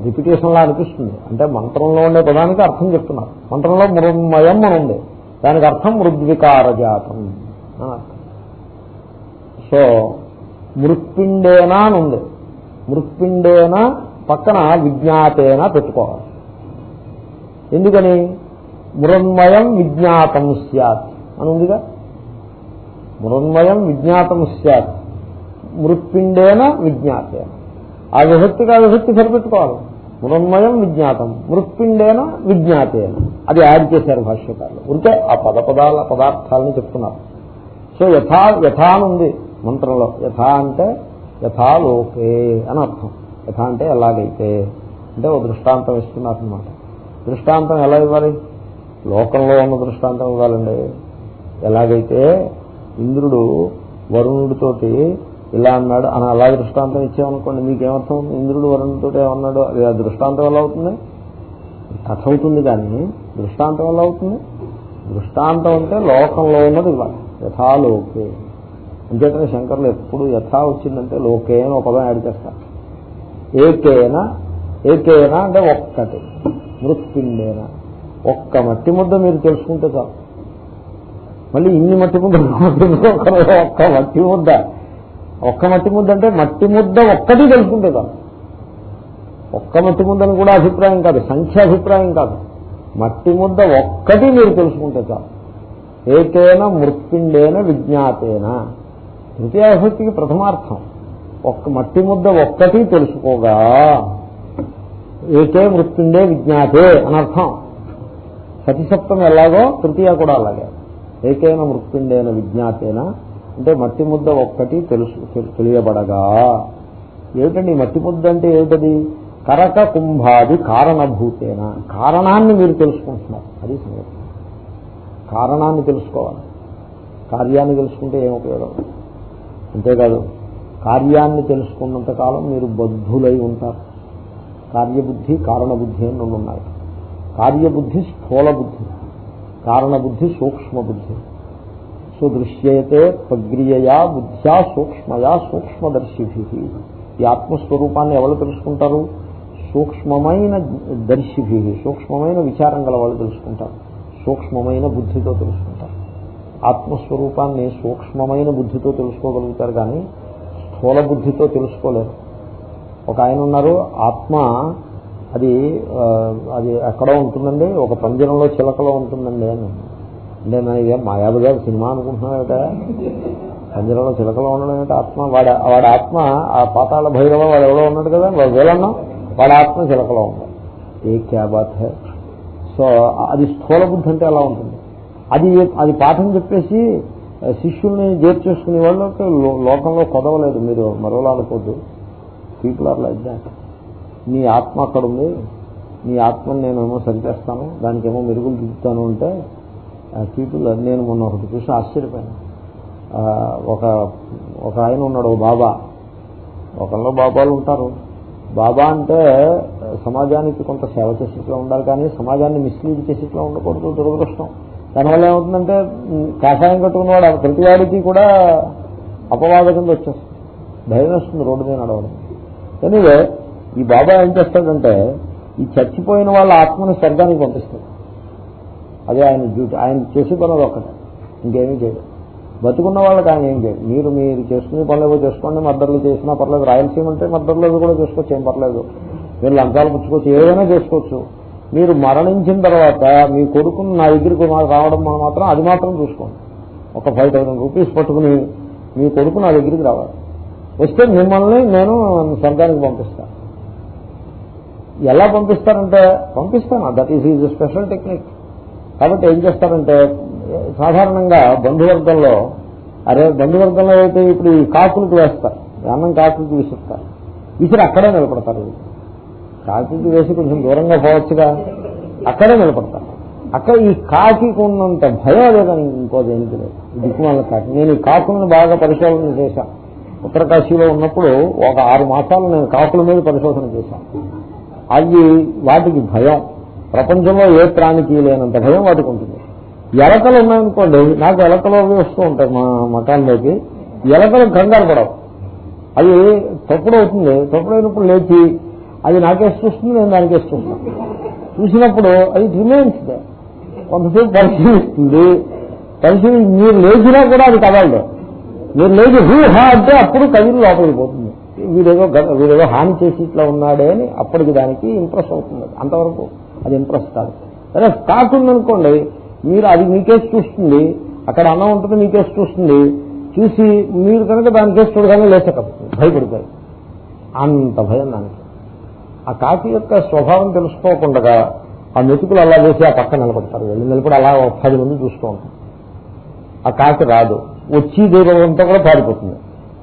రిపిటేషన్లా అనిపిస్తుంది. అంటే మంత్రంలో ఉండే పదానికి అర్థం చెప్తున్నారు. మంత్రంలో మృన్మయం అని ఉంది. దానికి అర్థం మృద్వికారజాతం అని అర్థం. సో మృత్పిండేనా అని ఉంది. మృత్పిండేనా పక్కన విజ్ఞాతేన పెట్టుకోవాలి. ఎందుకని? మృన్మయం విజ్ఞాతం సత్ అని ఉందిగా మృన్మయం విజ్ఞాతం సత్ మృత్పిండేన విజ్ఞాతేన ఆ విభక్తికి ఆ విభక్తి సరిపెట్టుకోవాలి. మృన్మయం విజ్ఞాతం. మృత్పిండేన విజ్ఞాతేన. అది యాడ్ చేశారు భాష్యకారులు. ఉంటే ఆ పద పదాల పదార్థాలను చెప్తున్నారు. సో యథా యథా అని ఉంది మంత్రంలో. యథా అంటే యథాలోకే అని అర్థం. యథా అంటే ఎలాగైతే? అంటే ఓ దృష్టాంతం ఇస్తున్నారనమాట దృష్టాంతం ఎలా ఇవ్వాలి? లోకంలో ఉన్న దృష్టాంతం ఇవ్వాలండి. ఎలాగైతే ఇంద్రుడు వరుణుడితోటి ఇలా అన్నాడు అని అలా దృష్టాంతం ఇచ్చామనుకోండి మీకేమర్థం? ఇంద్రుడు వరుణుడితో ఏమన్నాడు? అది ఆ దృష్టాంతం ఎలా అవుతుంది? కథ అవుతుంది కానీ దృష్టాంతం ఎలా అవుతుంది? దృష్టాంతం అంటే లోకంలో ఉన్నది ఇవ్వాలి. యథాలోకే అంచేతనే శంకర్లు ఎప్పుడు యథా వచ్చిందంటే లోకే అని ఒక పదం యాడ్ చేస్తారు. ఏకేన ఏకేనా అంటే ఒక్కటి. మృత్పిండేన ఒక్క మట్టి ముద్ద మీరు తెలుసుకుంటే చాలు. మళ్ళీ ఇన్ని మట్టి ముద్దలు ఒక్క మట్టి ముద్ద. ఒక్క మట్టి ముద్ద అంటే మట్టి ముద్ద ఒక్కటి తెలుసుకుంటే చాలు. ఒక్క మట్టి ముద్దని కూడా అభిప్రాయం కాదు సంఖ్య అభిప్రాయం కాదు. మట్టి ముద్ద ఒక్కటి మీరు తెలుసుకుంటే చాలు. ఏకేన మృత్పిండేన విజ్ఞాతేన. తృతీయాభక్తికి ప్రథమార్థం. ఒక్క మట్టి ముద్ద ఒక్కటి తెలుసుకోగా. ఏకే మృత్యుండే విజ్ఞాతే అనర్థం. సతిసప్తం ఎలాగో తృతీయ కూడా అలాగే. ఏకైన మృత్యుండేన విజ్ఞాతేన. అంటే మట్టి ముద్ద ఒక్కటి తెలుసు తెలియబడగా. ఏమిటండి మట్టి ముద్ద అంటే ఏమిటది? కరక కుంభాది కారణభూతేన. కారణాన్ని మీరు తెలుసుకుంటున్నారు. అది సంగతి. కారణాన్ని తెలుసుకోవాలి. కార్యాన్ని తెలుసుకుంటే ఏం ఉపయోగం? అంతేకాదు కార్యాన్ని తెలుసుకున్నంత కాలం మీరు బద్ధులై ఉంటారు. కార్యబుద్ధి కారణబుద్ధి అని రెండు ఉన్నాయి. కార్యబుద్ధి స్థూల బుద్ధి కారణబుద్ధి సూక్ష్మ బుద్ధి సో దృశ్యతే ప్రగ్రియయా బుద్ధ్యా సూక్ష్మయా సూక్ష్మదర్శిభి. ఈ ఆత్మస్వరూపాన్ని ఎవరు తెలుసుకుంటారు? సూక్ష్మమైన దర్శిభి. సూక్ష్మమైన విచారం గల వాళ్ళు తెలుసుకుంటారు. సూక్ష్మమైన బుద్ధితో తెలుసుకుంటారు. ఆత్మస్వరూపాన్ని సూక్ష్మమైన బుద్ధితో తెలుసుకోగలుగుతారు కానీ స్థూల బుద్ధితో తెలుసుకోలేరు. ఒక ఆయన ఉన్నారు ఆత్మ అది అది ఎక్కడో ఉంటుందండి ఒక పంజరంలో చిలకలో ఉంటుందండి అని. అంటే నా ఇదే గారు సినిమా అనుకుంటున్నాడట పంజరంలో చిలకలో ఉండడం ఏంటి ఆత్మ? వాడ వాడి ఆత్మ ఆ పాతాల భైరవ వాడు ఎవడో ఉన్నాడు కదా వాడు వేలన్నా వాడి ఆత్మ చిలకలో ఉంది ఏ క్యాబాత్ హే? సో అది స్థూల బుద్ధి అంటే అలా ఉంటుంది. అది అది పాఠం చెప్పేసి శిష్యుల్ని జేర్చేసుకునే వాళ్ళకి లోకంలో కొదవలేదు మీరు మరోలా అనుకోద్దు. పీపుల్ ఆర్ లైక్ దాట్ నీ ఆత్మ అక్కడ ఉంది నీ ఆత్మని నేనేమో సరిచేస్తాను దానికేమో మెరుగులు దిద్దుతాను అంటే పీపుల్ నేను మొన్న ఒకటి చూసి ఆశ్చర్యపోయాను. ఒక ఒక ఆయన ఉన్నాడు బాబా. ఒకళ్ళు బాబాలు ఉంటారు. బాబా అంటే సమాజానికి కొంత సేవ చేసేట్లా ఉండాలి కానీ సమాజాన్ని మిస్లీడ్ చేసేట్లా ఉండకూడదు దురదృష్టం. దానివల్ల ఏమవుతుందంటే కాషాయం కట్టుకున్నవాడు ప్రతివాడికి కూడా అపవాద కింద వచ్చేస్తుంది. భయం వస్తుంది రోడ్డు మీద నడవడం. ఎనివే ఈ బాబా ఏం చేస్తాడంటే ఈ చచ్చిపోయిన వాళ్ళ ఆత్మని స్వర్గానికి పంపిస్తాడు. అదే ఆయన డ్యూటీ. ఆయన చేసి పనులు ఒక్కటే. ఇంకేమీ చేయదు బతుకున్న వాళ్ళకి ఆయన ఏం చేయదు మీరు మీరు చేసుకునే పనులు చేసుకోండి మద్దర్లు చేసినా పర్లేదు. రాయలసీమ అంటే మద్దర్లు కూడా చేసుకోవచ్చు ఏం పర్లేదు. మీరు లంచాలు పుచ్చుకోవచ్చు ఏదైనా చేసుకోవచ్చు. మీరు మరణించిన తర్వాత మీ కొడుకుని నా దగ్గరికి రావడం మాత్రం అది మాత్రం చూసుకోండి. ఒక ఫైవ్ థౌసండ్ రూపీస్ పట్టుకుని మీ కొడుకు నా దగ్గరికి రావాలి. వస్తే మిమ్మల్ని నేను స్వర్గానికి పంపిస్తాను ఎలా పంపిస్తారంటే పంపిస్తాను. That is is special technique కాబట్టి ఏం చేస్తారంటే సాధారణంగా బంధువర్గంలో అరే బంధువర్గంలో అయితే ఇప్పుడు ఈ కాకులకు వేస్తారు. అన్నం కాకులకు విసిస్తారు విసిరి అక్కడే నిలబడతారు. కాకి వేసి కొంచెం దూరంగా పోవచ్చుగా. అక్కడే నిలబడతారు. అక్కడ ఈ కాకి ఉన్నంత భయం లేదని ఇంకో దేనికి లేదు. దిక్కుమాల కాకి. నేను ఈ కాకులను బాగా పరిశోధన చేశాను. ఉత్తరకాశీలో ఉన్నప్పుడు ఒక ఆరు మాసాలు నేను కాకుల మీద పరిశోధన చేశాను. అవి వాటికి భయం. ప్రపంచంలో ఏ ప్రాణికి లేనంత భయం వాటికి ఉంటుంది. ఎలకలు ఉన్నాయనుకోండి నాకు ఎలకలు వస్తూ ఉంటాయి మా మకాల్లోకి ఎలకలు కంగారు పడవు. అవి తప్పుడు అవుతుంది. తప్పుడు అయినప్పుడు లేచి అది నాకేసి చూస్తుంది నేను దానికేసి చూస్తాను చూసినప్పుడు అది రిమైన్స్ కొంతసేపు పరిశీలిస్తుంది. పరిశీలి మీరు లేచినా కూడా అది కదలదు. మీరు లేదు హూ హా అంటే అప్పుడు కవిలు లోపలికి పోతుంది. వీడేదో వీడేదో హాని చేసి ఇట్లా ఉన్నాడే అని అప్పటికి దానికి ఇంప్రెస్ అవుతుంది అంతవరకు అది ఇంప్రెస్ కాదు. సరే స్టాక్ ఉందనుకోండి మీరు అది మీకేసి చూస్తుంది అక్కడ అన్నం ఉంటుంది మీకేసి చూస్తుంది చూసి మీరు కనుక దానికేసి చూడగానే లేచకపోతుంది భయపడిపోయి. అంత భయం దానికి. ఆ కాకి యొక్క స్వభావం తెలుసుకోకుండా ఆ మెతుకులు అలా వేసి ఆ పక్క నిలబడతారు. వెళ్ళి నిలబడి అలా పది మంది చూస్తూ ఉంటారు. ఆ కాకి రాదు. వచ్చి దూరంతో కూడా పారిపోతుంది.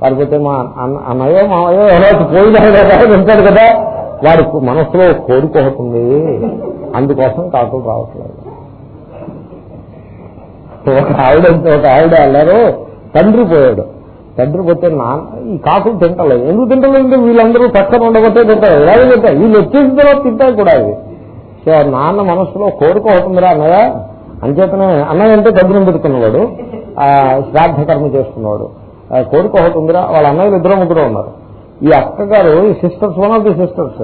పారిపోతే మా అన్న అన్నయ్యో మామయ్యో ఎవరైతే పోయినాడు ఉంటాడు కదా. వాడి మనసులో కోరిక అందుకోసం కాకులు రావట్లేదు. ఒక ఆవిడ ఒక ఆవిడ అన్నారు తండ్రి పోయాడు. తండ్రి పోతే నాన్న ఈ కాకులు తింటలేదు ఎందుకు తింటలేదు వీళ్ళందరూ పక్కన ఉండబట్టే తింటారు. ఇలాగే తింటారు? వీళ్ళు వచ్చేసిన తర్వాత తింటారు కూడా అవి. సో నాన్న మనసులో కోరుకోవటం రా అన్నయ్య. అంచేతనే అన్నయ్య అంటే దగ్గర పెట్టుకున్నవాడు ఆ శ్రాద్ధ కర్మ చేసుకున్నవాడు కోరిక ఒకటి ఉందిరా వాళ్ళ అన్నయ్యలు ఇద్దరు ముగ్గురు ఉన్నారు. ఈ అక్కగారు ఈ sisters one of the sisters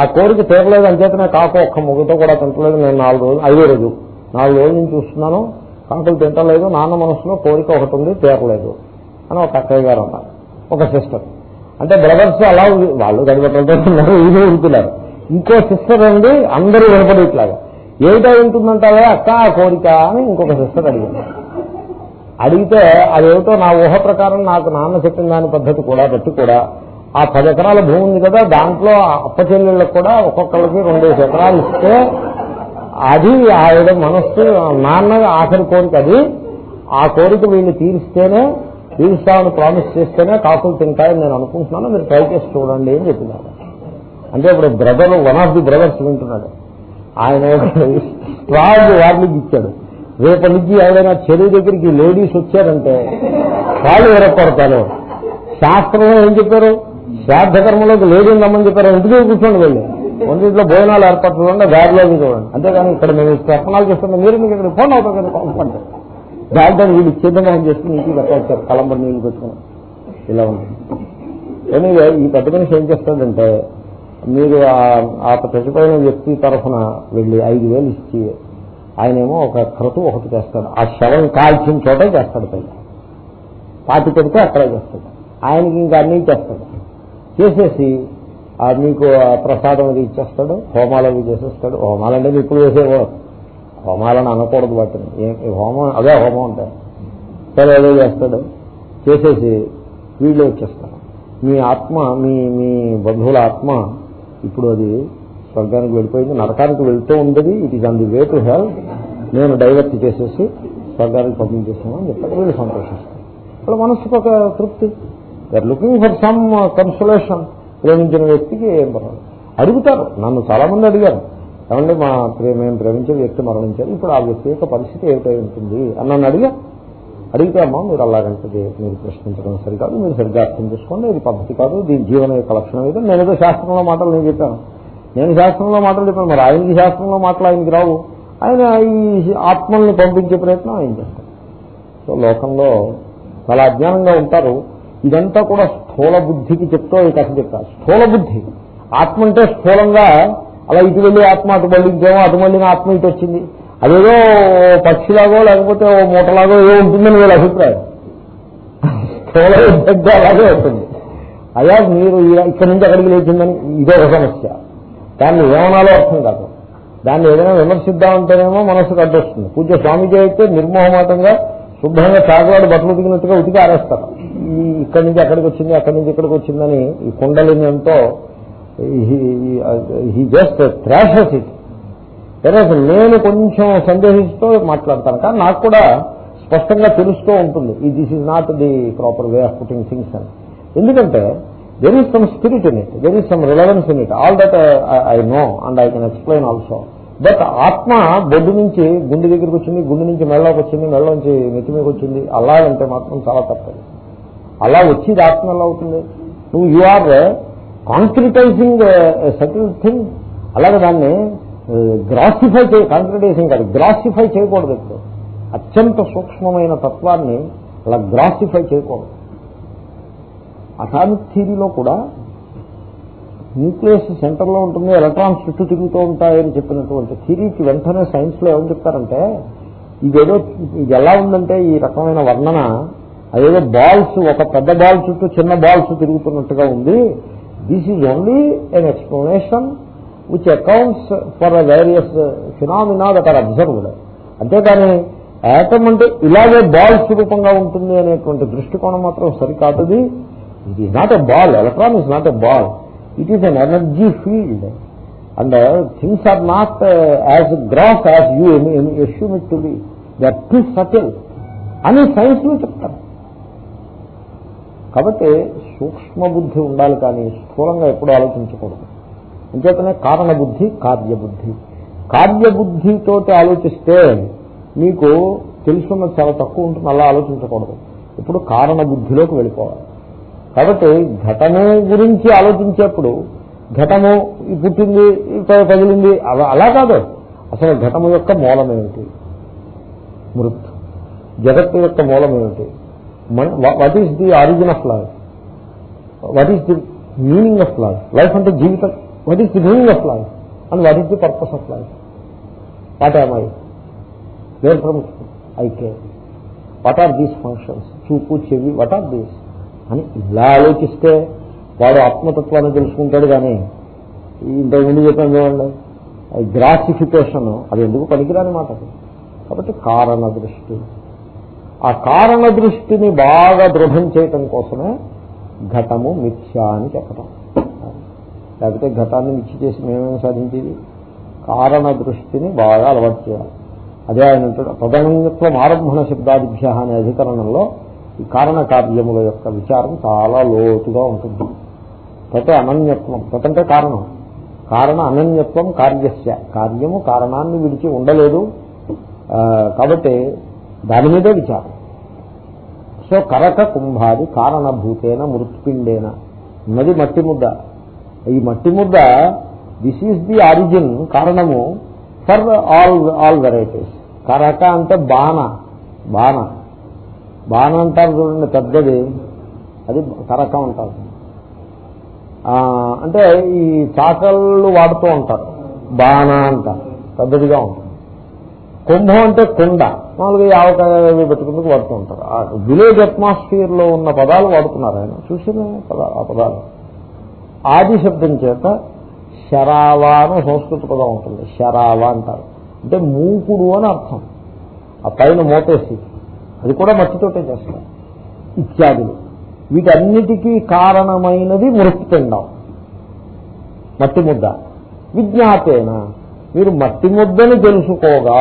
ఆ కోరిక తీరలేదు అంచేతనే కాక ఒక్క ముగ్గుతో కూడా తింటలేదు. నేను నాలుగు రోజులు ఐదో రోజు నాలుగు రోజుల నుంచి చూస్తున్నాను. కాకులు తింటలేదు నాన్న మనసులో కోరిక ఒకటి ఉంది తీరలేదు అని ఒక అక్కయ్య గారు ఉన్నారు ఒక సిస్టర్ అంటే బ్రదర్స్ అలా వాళ్ళు వాళ్ళు ఉన్నారు ఇదే ఉంటున్నారు. ఇంకో సిస్టర్ అండి అందరూ వినపడి ఇట్లాగా ఏమిటో ఉంటుందంటావే అక్క? ఆ కోరిక అని ఇంకొక సిస్టర్ అడిగింది. అడిగితే అదేమిటో నా ఊహ ప్రకారం నాకు నాన్న చెప్పిన దాని పద్ధతి కూడా బట్టి కూడా. ఆ పది ఎకరాల భూమి ఉంది కదా దాంట్లో అప్పచెల్లెళ్ళకు కూడా ఒక్కొక్కరికి రెండేసి ఎకరాలు ఇస్తే అది ఆవిడ మనస్సు నాన్న ఆఖరి కోరిక అది. ఆ కోరిక వీళ్ళు తీరిస్తేనే తీరుస్తామని ప్రామిస్ చేస్తేనే కాకులు తింటాయని నేను అనుకుంటున్నాను. మీరు ట్రై చేసి చూడండి అని చెప్పినారు. అంటే ఇప్పుడు brother one of the brothers వింటున్నాడు. ఆయన స్ట్రాంగ్ వార్నింగ్ ఇచ్చాడు. రేపటి నుంచి ఎవరైనా చెరువు దగ్గరికి లేడీస్ వచ్చారంటే వాళ్ళు ఎరగొడతారు శాస్త్రంలో ఏం చెప్పారు? శ్రాద్ధ కర్మలోకి లేడీని రమ్మని చెప్పారు. ఇంటికి కూర్చోండి వెళ్ళి. ఒంటింట్లో భోజనాలు ఏర్పాటు చూడండి దారిలో చూడండి అంతేగాని ఇక్కడ మేము ప్రశ్నలు చేస్తున్నాం మీరు మీకు ఇక్కడ ఫోన్ అవుతాం కదా పంపండి. దాంట్లో వీళ్ళు ఇచ్చేదంగా అని చేస్తుంది ఇంటికి పెట్టారు కలంబర్ నీళ్ళు పెట్టుకుని. ఇలా ఉంటుంది కానీ ఈ పెద్ద మనిషి ఏం చేస్తాడంటే మీరు ఆ- చచ్చిపోయిన వ్యక్తి తరఫున వెళ్ళి ఐదు వేలు ఇచ్చి ఆయనేమో ఒక క్రతు ఒకటి చేస్తాడు. ఆ శవం కాల్చిన చోటే చేస్తాడు పైగా పాతి పెడితే అక్కడే చేస్తాడు. ఆయనకి ఇంకా అన్నీ చేస్తాడు. చేసేసి ఆ మీకు ఆ ప్రసాదం అది ఇచ్చేస్తాడు హోమాలు అవి చేసేస్తాడు. అనేది ఇప్పుడు వేసేవో. హోమాలని అనకూడదు వాటిని. హోమం అదే హోమం ఉంటాయి సరే ఏదో చేస్తాడు. చేసేసి వీళ్ళు వచ్చేస్తారు. మీ ఆత్మ మీ మీ బంధువుల ఆత్మ ఇప్పుడు అది స్వర్గానికి వెళ్ళిపోయింది నరకానికి వెళ్తూ ఉండేది it is on the way to health నేను డైవర్ట్ చేసేసి స్వర్గానికి పంపించేసాను అని చెప్పారు. వీళ్ళు సంతోషిస్తారు వాళ్ళ మనసుకు ఒక తృప్తి. They're looking for some consolation ప్రేమించిన వ్యక్తికి ఏం పర్వాలేదు. అడుగుతారు. నన్ను చాలా మంది అడిగారు. ఏమంటే మా ప్రేమ మేము ప్రేమించే వ్యక్తి మరణించారు. ఇప్పుడు ఆ వ్యక్తి యొక్క పరిస్థితి ఏమిటై ఉంటుంది? అని నన్ను అడిగా అడిగితే అమ్మా మీరు అలాగంటే మీరు ప్రశ్నించడం సరికాదు మీరు సరిగ్గా అర్థం చేసుకోండి ఇది పద్ధతి కాదు దీని జీవన యొక్క లక్షణం ఏదో నేనేదో శాస్త్రంలో మాటలు నేను చెప్పాను. నేను శాస్త్రంలో మాటలు చెప్పాను మరి ఆయనకి శాస్త్రంలో మాటలు ఆయనకి రావు. ఆయన ఈ ఆత్మల్ని పంపించే ప్రయత్నం ఆయన చేస్తారు సో లోకంలో చాలా అజ్ఞానంగా ఉంటారు. ఇదంతా కూడా స్థూల బుద్ధికి చెప్తూ ఈ కథ చెప్తారు స్థూల బుద్ధి. ఆత్మ అంటే స్థూలంగా అలా ఇటు వెళ్ళి ఆత్మ అటు మళ్ళీ అటు మళ్ళీ ఆత్మ ఇటు వచ్చింది. అదేదో పక్షిలాగో లేకపోతే ఓ మూటలాగో ఏదో ఉంటుందని వీళ్ళ అభిప్రాయం. స్థూల బుద్ధి అలాగే ఉంటుంది. అయ్యా మీరు ఇక్కడి నుంచి అక్కడికి లేచిందని ఇదే ఒక సమస్య. దాన్ని ఏమనాలో అర్థం కాదు. దాన్ని ఏదైనా విమర్శిద్దామంటేనేమో మనసుకు అడ్డొస్తుంది పూజ స్వామిజీ అయితే నిర్మోహమాటంగా శుభ్రంగా చాకవాడు బట్టలు ఉతికినట్టుగా ఉతికి ఆరేస్తారు. ఈ ఇక్కడి నుంచి అక్కడికి వచ్చింది అక్కడి నుంచి ఇక్కడికి వచ్చిందని ఈ కుండలిని ఎంతో హీ జస్ట్ థ్రాషెస్ ఇట్ తర్వాత నేను కొంచెం సందేహిస్తూ మాట్లాడతాను. కానీ నాకు కూడా స్పష్టంగా తెలుస్తూ ఉంటుంది. ఈ this is not the proper way of putting things అని ఎందుకంటే there is some spirit in it there is some relevance in it all that I know and I can explain also but ఆత్మ బొడ్డు నుంచి గుండె దగ్గరికి వచ్చింది గుండె నుంచి మెళ్ళలోకి వచ్చింది మెళ్ళ నుంచి నెత్తి మీకు వచ్చింది. అలా అంటే మాత్రం చాలా తప్పదు. అలా వచ్చేది ఆత్మ ఎలా అవుతుంది. నువ్వు you are concretizing settle thing అలాగే దాన్ని గ్రాసిఫై చేయ కాంక్రిటైజింగ్ కాదు గ్రాసిఫై చేయకూడదు ఇప్పుడు. అత్యంత సూక్ష్మమైన తత్వాన్ని అలా గ్రాసిఫై చేయకూడదు. అటామిక్ థీరీలో కూడా న్యూక్లియస్ సెంటర్లో ఉంటుంది ఎలక్ట్రాన్స్ చుట్టూ తిరుగుతూ ఉంటాయని చెప్పినటువంటి థీరీకి వెంటనే సైన్స్లో ఏమని చెప్తారంటే ఇదేదో ఇది ఎలా ఉందంటే ఈ రకమైన వర్ణన అదేదో బాల్స్ ఒక పెద్ద బాల్ చుట్టూ చిన్న బాల్స్ తిరుగుతున్నట్టుగా ఉంది. This is only an explanation which accounts for various phenomena that are observed అంతేకాని యాటమ్ అంటే ఇలాగే బాల్స్ రూపంగా ఉంటుంది అనేటువంటి దృష్టికోణం మాత్రం సరికాదుది. ఇది is not a ball electron is not a ball it is an energy field and things are not as gross as you assume it to be that are subtle అని సైన్స్లో చెప్తారు. కాబట్టి సూక్ష్మ బుద్ధి ఉండాలి కానీ స్థూలంగా ఎప్పుడు ఆలోచించకూడదు. అంచేతనే కారణబుద్ధి కార్యబుద్ధి. కార్యబుద్ధితోటి ఆలోచిస్తే మీకు తెలుసున్నది చాలా తక్కువ ఉంటుంది అలా ఆలోచించకూడదు. ఇప్పుడు కారణ బుద్ధిలోకి వెళ్ళిపోవాలి. కాబట్టి ఘటము గురించి ఆలోచించేప్పుడు ఘటము పుట్టింది తగిలింది అలా అలా కాదు. అసలు ఘటము యొక్క మూలం ఏమిటి మృత్. జగత్తు యొక్క మూలం what is the origin of life what is the meaning of life life అంటే జీవితం. What is the meaning of life and what is the purpose of life what am I where from I K what are these functions చూపు చెవి what are these అని ఇలా ఆలోచిస్తే వాడు ఆత్మతత్వాన్ని తెలుసుకుంటాడు కానీ ఇంతకుముందు చెప్పాను చూడండి గ్రాసిఫికేషన్ అది ఎందుకు పనికిరాని మాట కాబట్టి కారణ దృష్టి. ఆ కారణ దృష్టిని బాగా దృఢం చేయటం కోసమే ఘటము మిథ్యా అని చెప్పటం. లేకపోతే ఘటాన్ని మిచ్చి చేసి మేమేం సాధించేది? కారణ దృష్టిని బాగా అలవాటు చేయాలి. అదే ఆయన అంటాడు ఆరంభణ శబ్దాదిభ్య అనే అధికరణంలో ఈ కారణ కార్యముల యొక్క విచారం చాలా లోతుగా ఉంటుంది. తట అనన్యత్వం తత కారణం. కారణ అనన్యత్వం కార్యస్య. కార్యము కారణాన్ని విడిచి ఉండలేదు. కాబట్టి దాని మీదే విచారం. సో కరక కుంభాది కారణభూతేన మృత్పిండేన. ఉన్నది మట్టి ముద్ద. ఈ మట్టి ముద్ద దిస్ ఈజ్ ది ఆరిజిన్ కారణము ఫర్ ఆల్ ఆల్ వెరైటీస్ కరక అంటే బాణ బాణ. బాణ అంటారు చూడండి పెద్దది. అది కరకం అంటారు. అంటే ఈ చాకళ్ళు వాడుతూ ఉంటారు. బాణ అంటారు పెద్దదిగా ఉంటుంది. కుంభం అంటే కుండ. మామూలుగా యావకాయ ఆవకాయ పెట్టుకుందుకు వాడుతూ ఉంటారు. ఆ విలేజ్ అట్మాస్ఫియర్లో ఉన్న పదాలు వాడుతున్నారు ఆయన. చూసిన పదాలు ఆ పదాలు? ఆది శబ్దం చేత శరావా అని సంస్కృత పదం ఉంటుంది శరావా అంటారు. అంటే మూకుడు అని అర్థం. ఆ పైన మోపేసి. అది కూడా మట్టితోటే చేస్తారు. ఇత్యాదులు. వీటన్నిటికీ కారణమైనది మృత్పిండం మట్టి ముద్ద. విజ్ఞాతేన. మీరు మట్టి ముద్దని తెలుసుకోగా.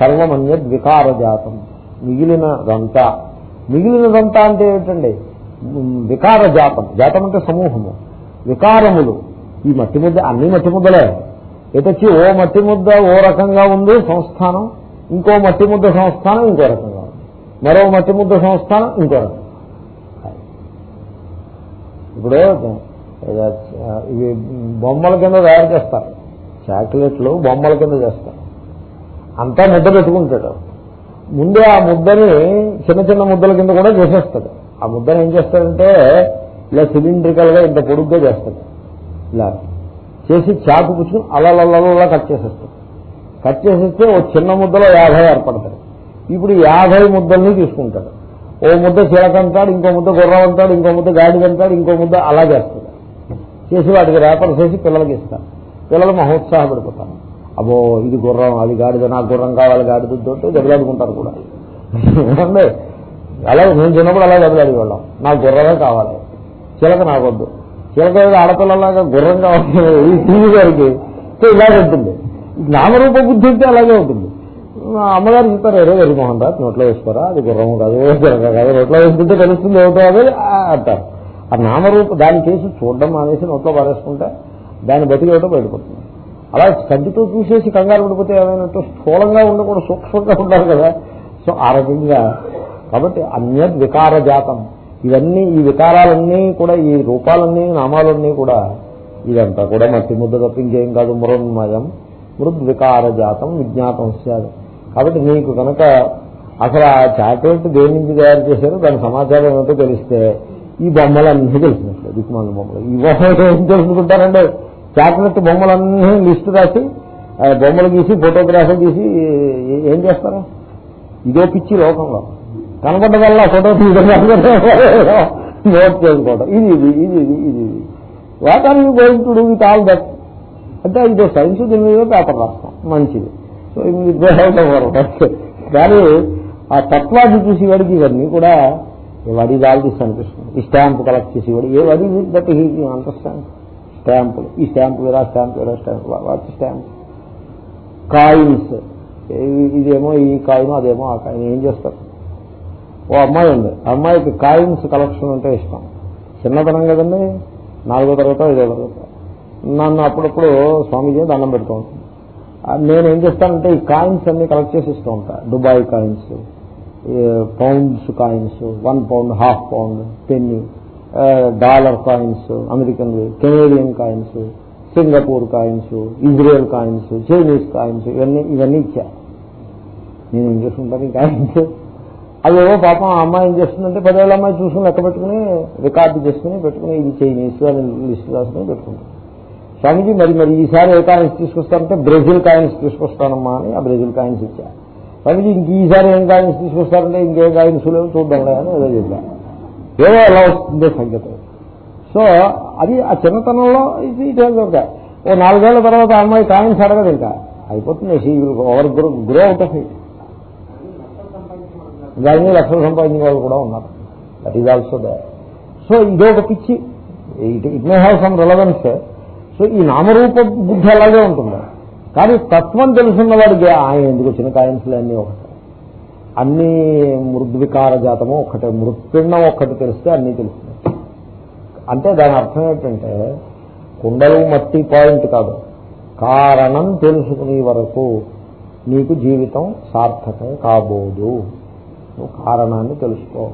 సర్వమన్యద్ వికారజాతం మిగిలినదంతా మిగిలినదంతా అంటే ఏమిటండి? వికార జాతం జాతం అంటే సమూహము. వికారములు. ఈ మట్టి ముద్ద అన్ని మట్టి ముద్దలే. ఎటొచ్చి ఓ మట్టి ముద్ద ఓ రకంగా ఉంది సంస్థానం. ఇంకో మట్టి ముద్ద సంస్థానం ఇంకో రకంగా ఉంది. మరో మట్టి ముద్ద సంస్థానం ఇంకో రకంగా ఇప్పుడు ఇవి బొమ్మల కింద తయారు చేస్తారు. చాక్లెట్లు బొమ్మల కింద చేస్తారు. అంతా ముద్ద పెట్టుకుంటాడు. ముందే ఆ ముద్దని చిన్న చిన్న ముద్దల కింద కూడా చేసేస్తాడు. ఆ ముద్దను ఏం చేస్తాడంటే ఇలా సిలిండ్రికల్గా ఇంత పొడుగ్గా చేస్తాడు ఇలా చేసి చాకు పుచ్చుకుని అలలలలా కట్ చేసేస్తాడు కట్ చేసేస్తే ఓ చిన్న ముద్దలో యాభై ఏర్పడతాడు ఇప్పుడు యాభై ముద్దల్ని తీసుకుంటాడు. ఓ ముద్ద చిలక అంటాడు ఇంకో ముద్ద గుర్రం అంటాడు ఇంకో ముద్ద గాడిద అంటాడు ఇంకో ముద్ద అలా చేస్తాడు. చేసి వాటికి రేపలు చేసి పిల్లలకి ఇస్తాను పిల్లలు మహోత్సాహపడిపోతాను అబ్బో ఇది గుర్రం అది గాడిద నాకు గుర్రం కావాలి గాడిదతో దెబ్బలాడుకుంటారు కూడా. అలాగే నేను చిన్నప్పుడు అలా దెబ్బలాడేవాళ్ళం నాకు గుర్రమే కావాలి. చిలక నాకొద్దు. చిలక ఆడపిల్లలాగా గుర్రం కావాలి. ఈ టీవీ గారికి. సో ఇలాగే ఉంటుంది. నామరూప బుద్ధి అంటే అలాగే ఉంటుంది. మా అమ్మగారు చెప్తారు ఏదో హరిమోహన్ రాజు నోట్లో వేసుకోరా? అది గుర్రం కాదు చిలక కాదు నోట్లో వేసుకుంటే తెలుస్తుంది ఏమిటో అది ఆ అంటారు. ఆ నామరూప దాన్ని చేసి చూడడం అనేసి నోట్లో పారేసుకుంటే దాన్ని బతికి బయటపడుతుంది. అలా కంటితో చూసేసి కంగారు పడిపోతే ఏమైనట్టు స్థూలంగా ఉండకూడదు సూక్ష్మంగా ఉండాలి కదా. సో ఆ రకంగా కాబట్టి అన్యద్ వికార జాతం ఇవన్నీ ఈ వికారాలన్నీ కూడా ఈ రూపాలన్నీ నామాలన్నీ కూడా ఇదంతా కూడా మట్టి ముద్ద తప్ప ఇంకేం కాదు మృన్మయం. మృద్వికార జాతం విజ్ఞాతం సార్ కాబట్టి నీకు కనుక అసలు ఆ చాక్లెట్ దేని నుంచి తయారు చేశారో దాని సమాచారం ఏమిటో తెలిస్తే ఈ బొమ్మలన్నీ తెలిసినట్లు దిక్మాల బొమ్మలు. ఈ బొమ్మలు ఏం తెలుసుకుంటారంటే చాక్లెట్ బొమ్మలన్నీ లిస్టు రాసి బొమ్మలు గీసి ఫోటోగ్రాఫర్ తీసి ఏం చేస్తారా? ఇదో పిచ్చి లోకంలో. కనపడ్డదల్లా ఫోటో నోట్ చేసుకోవడం ఇది ఇది ఇది ఇది ఇది ఇది what are you going to do with all that అంటే ఇదో సైన్స్ దీని మీద పేపర్ రాస్తాం మంచిది సో ఇది కానీ ఆ తత్వాన్ని చూసి వాడికి ఇవన్నీ కూడా వాడి ఆల్ దిస్ అనిపిస్తుంది ఈ స్టాంప్ కలెక్ట్ చేసి వాడు ఏ వడి దట్ హీ అండర్స్టాండ్ స్టాంపులు ఈ స్టాంప్ వేరా స్టాంప్ వేరా స్టాంప్ వాట్ స్టాంప్ కాయిన్స్ ఇదేమో ఈ కాయిన్ అదేమో ఆ కాయిన్ ఏం చేస్తారు ఓ అమ్మాయి ఉంది. అమ్మాయికి కాయిన్స్ కలెక్షన్ అంటే ఇష్టం. చిన్నతనం కదండి. నాలుగో తరగత ఐదో తరగత. నన్ను అప్పుడప్పుడు స్వామీజీ దండం పెడుతూ ఉంటుంది నేను ఏం చేస్తానంటే ఈ కాయిన్స్ అన్ని కలెక్ట్ చేసి ఇస్తూ ఉంటా. Dubai coins pounds coins one pound half pound penny dollar coins American Canadian coins Singapore coins Israel coins Chinese coins ఇవన్నీ ఇవన్నీ ఇచ్చా. నేను ఏం చేసుకుంటాను ఈ కాయిన్స్? అదేవో పాపం ఆ అమ్మాయి ఏం చేస్తుందంటే పదేళ్ళ అమ్మాయి చూసుకుని లెక్క పెట్టుకుని రికార్డు చేసుకుని పెట్టుకుని ఇది చైనీస్ అని లిస్ట్ రాసుకుని పెట్టుకుంటాం. స్వామిజీ మరి మరి ఈసారి ఏ కాయిన్స్ తీసుకొస్తారంటే బ్రెజిల్ కాయిన్స్ తీసుకొస్తానమ్మా అని ఆ బ్రెజిల్ కాయిన్స్ ఇచ్చా స్వామిజీ ఇంక ఈసారి ఏం కాయిన్స్ తీసుకొస్తారంటే ఇంకేం కాయిన్స్ లేవు చూద్దాంలే అని ఏదో చెప్పా ఏదో ఎలా వస్తుందో సంగతి. సో అది ఆ చిన్నతనంలో ఇది ఇదే ఒక ఓ నాలుగేళ్ళ తర్వాత ఆ అమ్మాయి కాయిన్స్ అడగదు ఇంకా. అయిపోతుంది over grow grow out of it దాని లక్షలు సంపాదించిన వాళ్ళు కూడా ఉన్నారు. That is also they so ఇదే ఒక పిచ్చి. It it may have some relevance so ఈ నామరూప బుద్ధి అలాగే ఉంటుంది. కానీ తత్వం తెలుసున్న వాడికి ఆయన ఎందుకు వచ్చిన కాయిన్స్లు అన్నీ ఒకటే. అన్ని మృద్వికార జాతము ఒకటే మృత్పిండం ఒక్కటి తెలిస్తే అన్నీ తెలుస్తుంది అంటే దాని అర్థం ఏంటంటే కుండలు మట్టి పాయింట్ కాదు. కారణం తెలుసుకునే వరకు నీకు జీవితం సార్థకం కాబోదు. నువ్వు కారణాన్ని తెలుసుకో.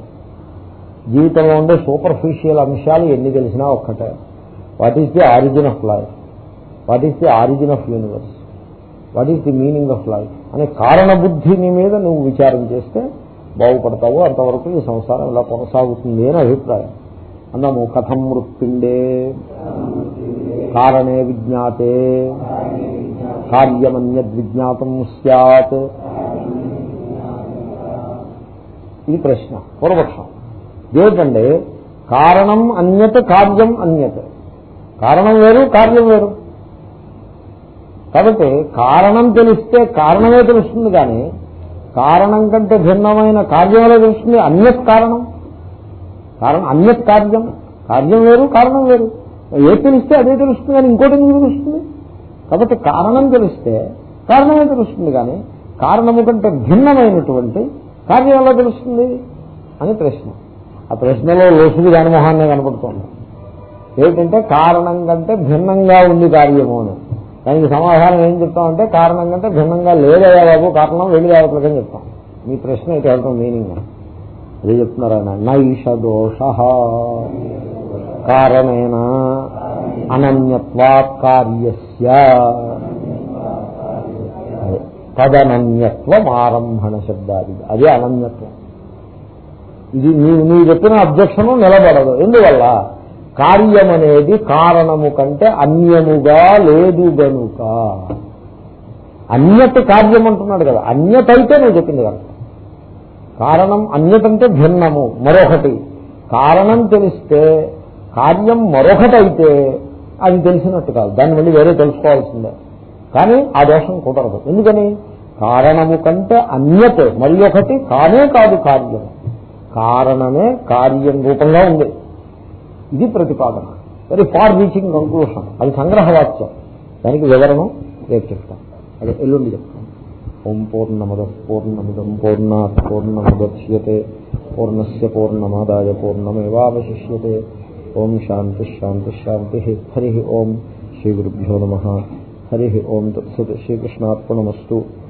జీవితంలో ఉండే సూపర్ఫిషియల్ అంశాలు ఎన్ని తెలిసినా ఒక్కటే. What is the origin of life what is the origin of universe what is the meaning of life అనే కారణ బుద్ధిని మీద నువ్వు విచారం చేస్తే బాగుపడతావు. అంతవరకు ఈ సంసారం ఇలా కొనసాగుతుంది అని అభిప్రాయం. అన్నాము కథం మృత్పిండే కారణే విజ్ఞాతే. కార్యమన్యద్విజ్ఞాతం సత్ ఇది ప్రశ్న పూర్వపక్షం. ఏమిటంటే కారణం అన్యత కార్యం అన్యత. కారణం వేరు కార్యం వేరు. కాబట్టి కారణం తెలిస్తే కారణమే తెలుస్తుంది కానీ కారణం కంటే భిన్నమైన కార్యంలో తెలుస్తుంది. అన్యత్ కారణం. కారణం అన్యత్ కార్యం. కార్యం వేరు కారణం వేరు. ఏ తెలిస్తే అదే తెలుస్తుంది కానీ ఇంకోటి ఎందుకు తెలుస్తుంది? కాబట్టి కారణం తెలిస్తే కారణమే తెలుస్తుంది కానీ కారణము కంటే భిన్నమైనటువంటి కార్యం ఎలా తెలుస్తుంది? అని ప్రశ్న. ఆ ప్రశ్నలో లోసుకి జనమోహాన్నే కనపడుతోంది. ఏమిటంటే కారణం కంటే భిన్నంగా ఉంది కార్యము అని. దానికి సమాధానం ఏం చెప్తామంటే కారణం కంటే భిన్నంగా లేదయ్యా బాబు కారణం వెళ్ళి దేవతలకని చెప్తాం. మీ ప్రశ్న అయితే వెళ్తాం మీనింగ్ అదే చెప్తున్నారు ఆయన. నైష దోష. కారణేన అనన్యత్వా కార్యస్య. తదనన్యత్వం ఆరంభణ శబ్దాది. అదే అనన్యత్వం. ఇది నీవు నీ చెప్పిన అబ్జెక్షన్ నిలబడదు. ఎందువల్ల? కార్యమనేది కారణము కంటే అన్యముగా లేదు గనుక. అన్యత కార్యం అంటున్నాడు కదా. అన్యత అయితే నువ్వు చెప్పింది కదా కారణం అన్యతంటే భిన్నము మరొకటి. కారణం తెలిస్తే కార్యం మరొకటైతే అది తెలిసినట్టు కాదు. దాన్ని మళ్ళీ వేరే తెలుసుకోవాల్సిందే. కానీ ఆ దోషం కుదరదు. ఎందుకని? కారణము కంటే అన్యతే. మరి ఒకటి కానే కాదు కార్యం. కారణమే కార్యం రూపంగా ఉంది. ఇది ప్రతిపాదన. వెరీ ఫార్ రీచింగ్ కంక్లూషన్ అది సంగ్రహవాక్యం. దానికి వివరణం రేపు చెప్తాం అదే ఎల్లుండి చెప్తాం ఓం పూర్ణమద పూర్ణమిదం పూర్ణా పూర్ణముద్యతే. పూర్ణస్ పూర్ణమాదాయ పూర్ణమేవాశిష్యే ఓం శాంతిశాంతిశాంతి హరి ఓం. శ్రీ గురుభ్యో నమ. హరి ఓం తత్సత్. శ్రీకృష్ణార్పణమస్తు.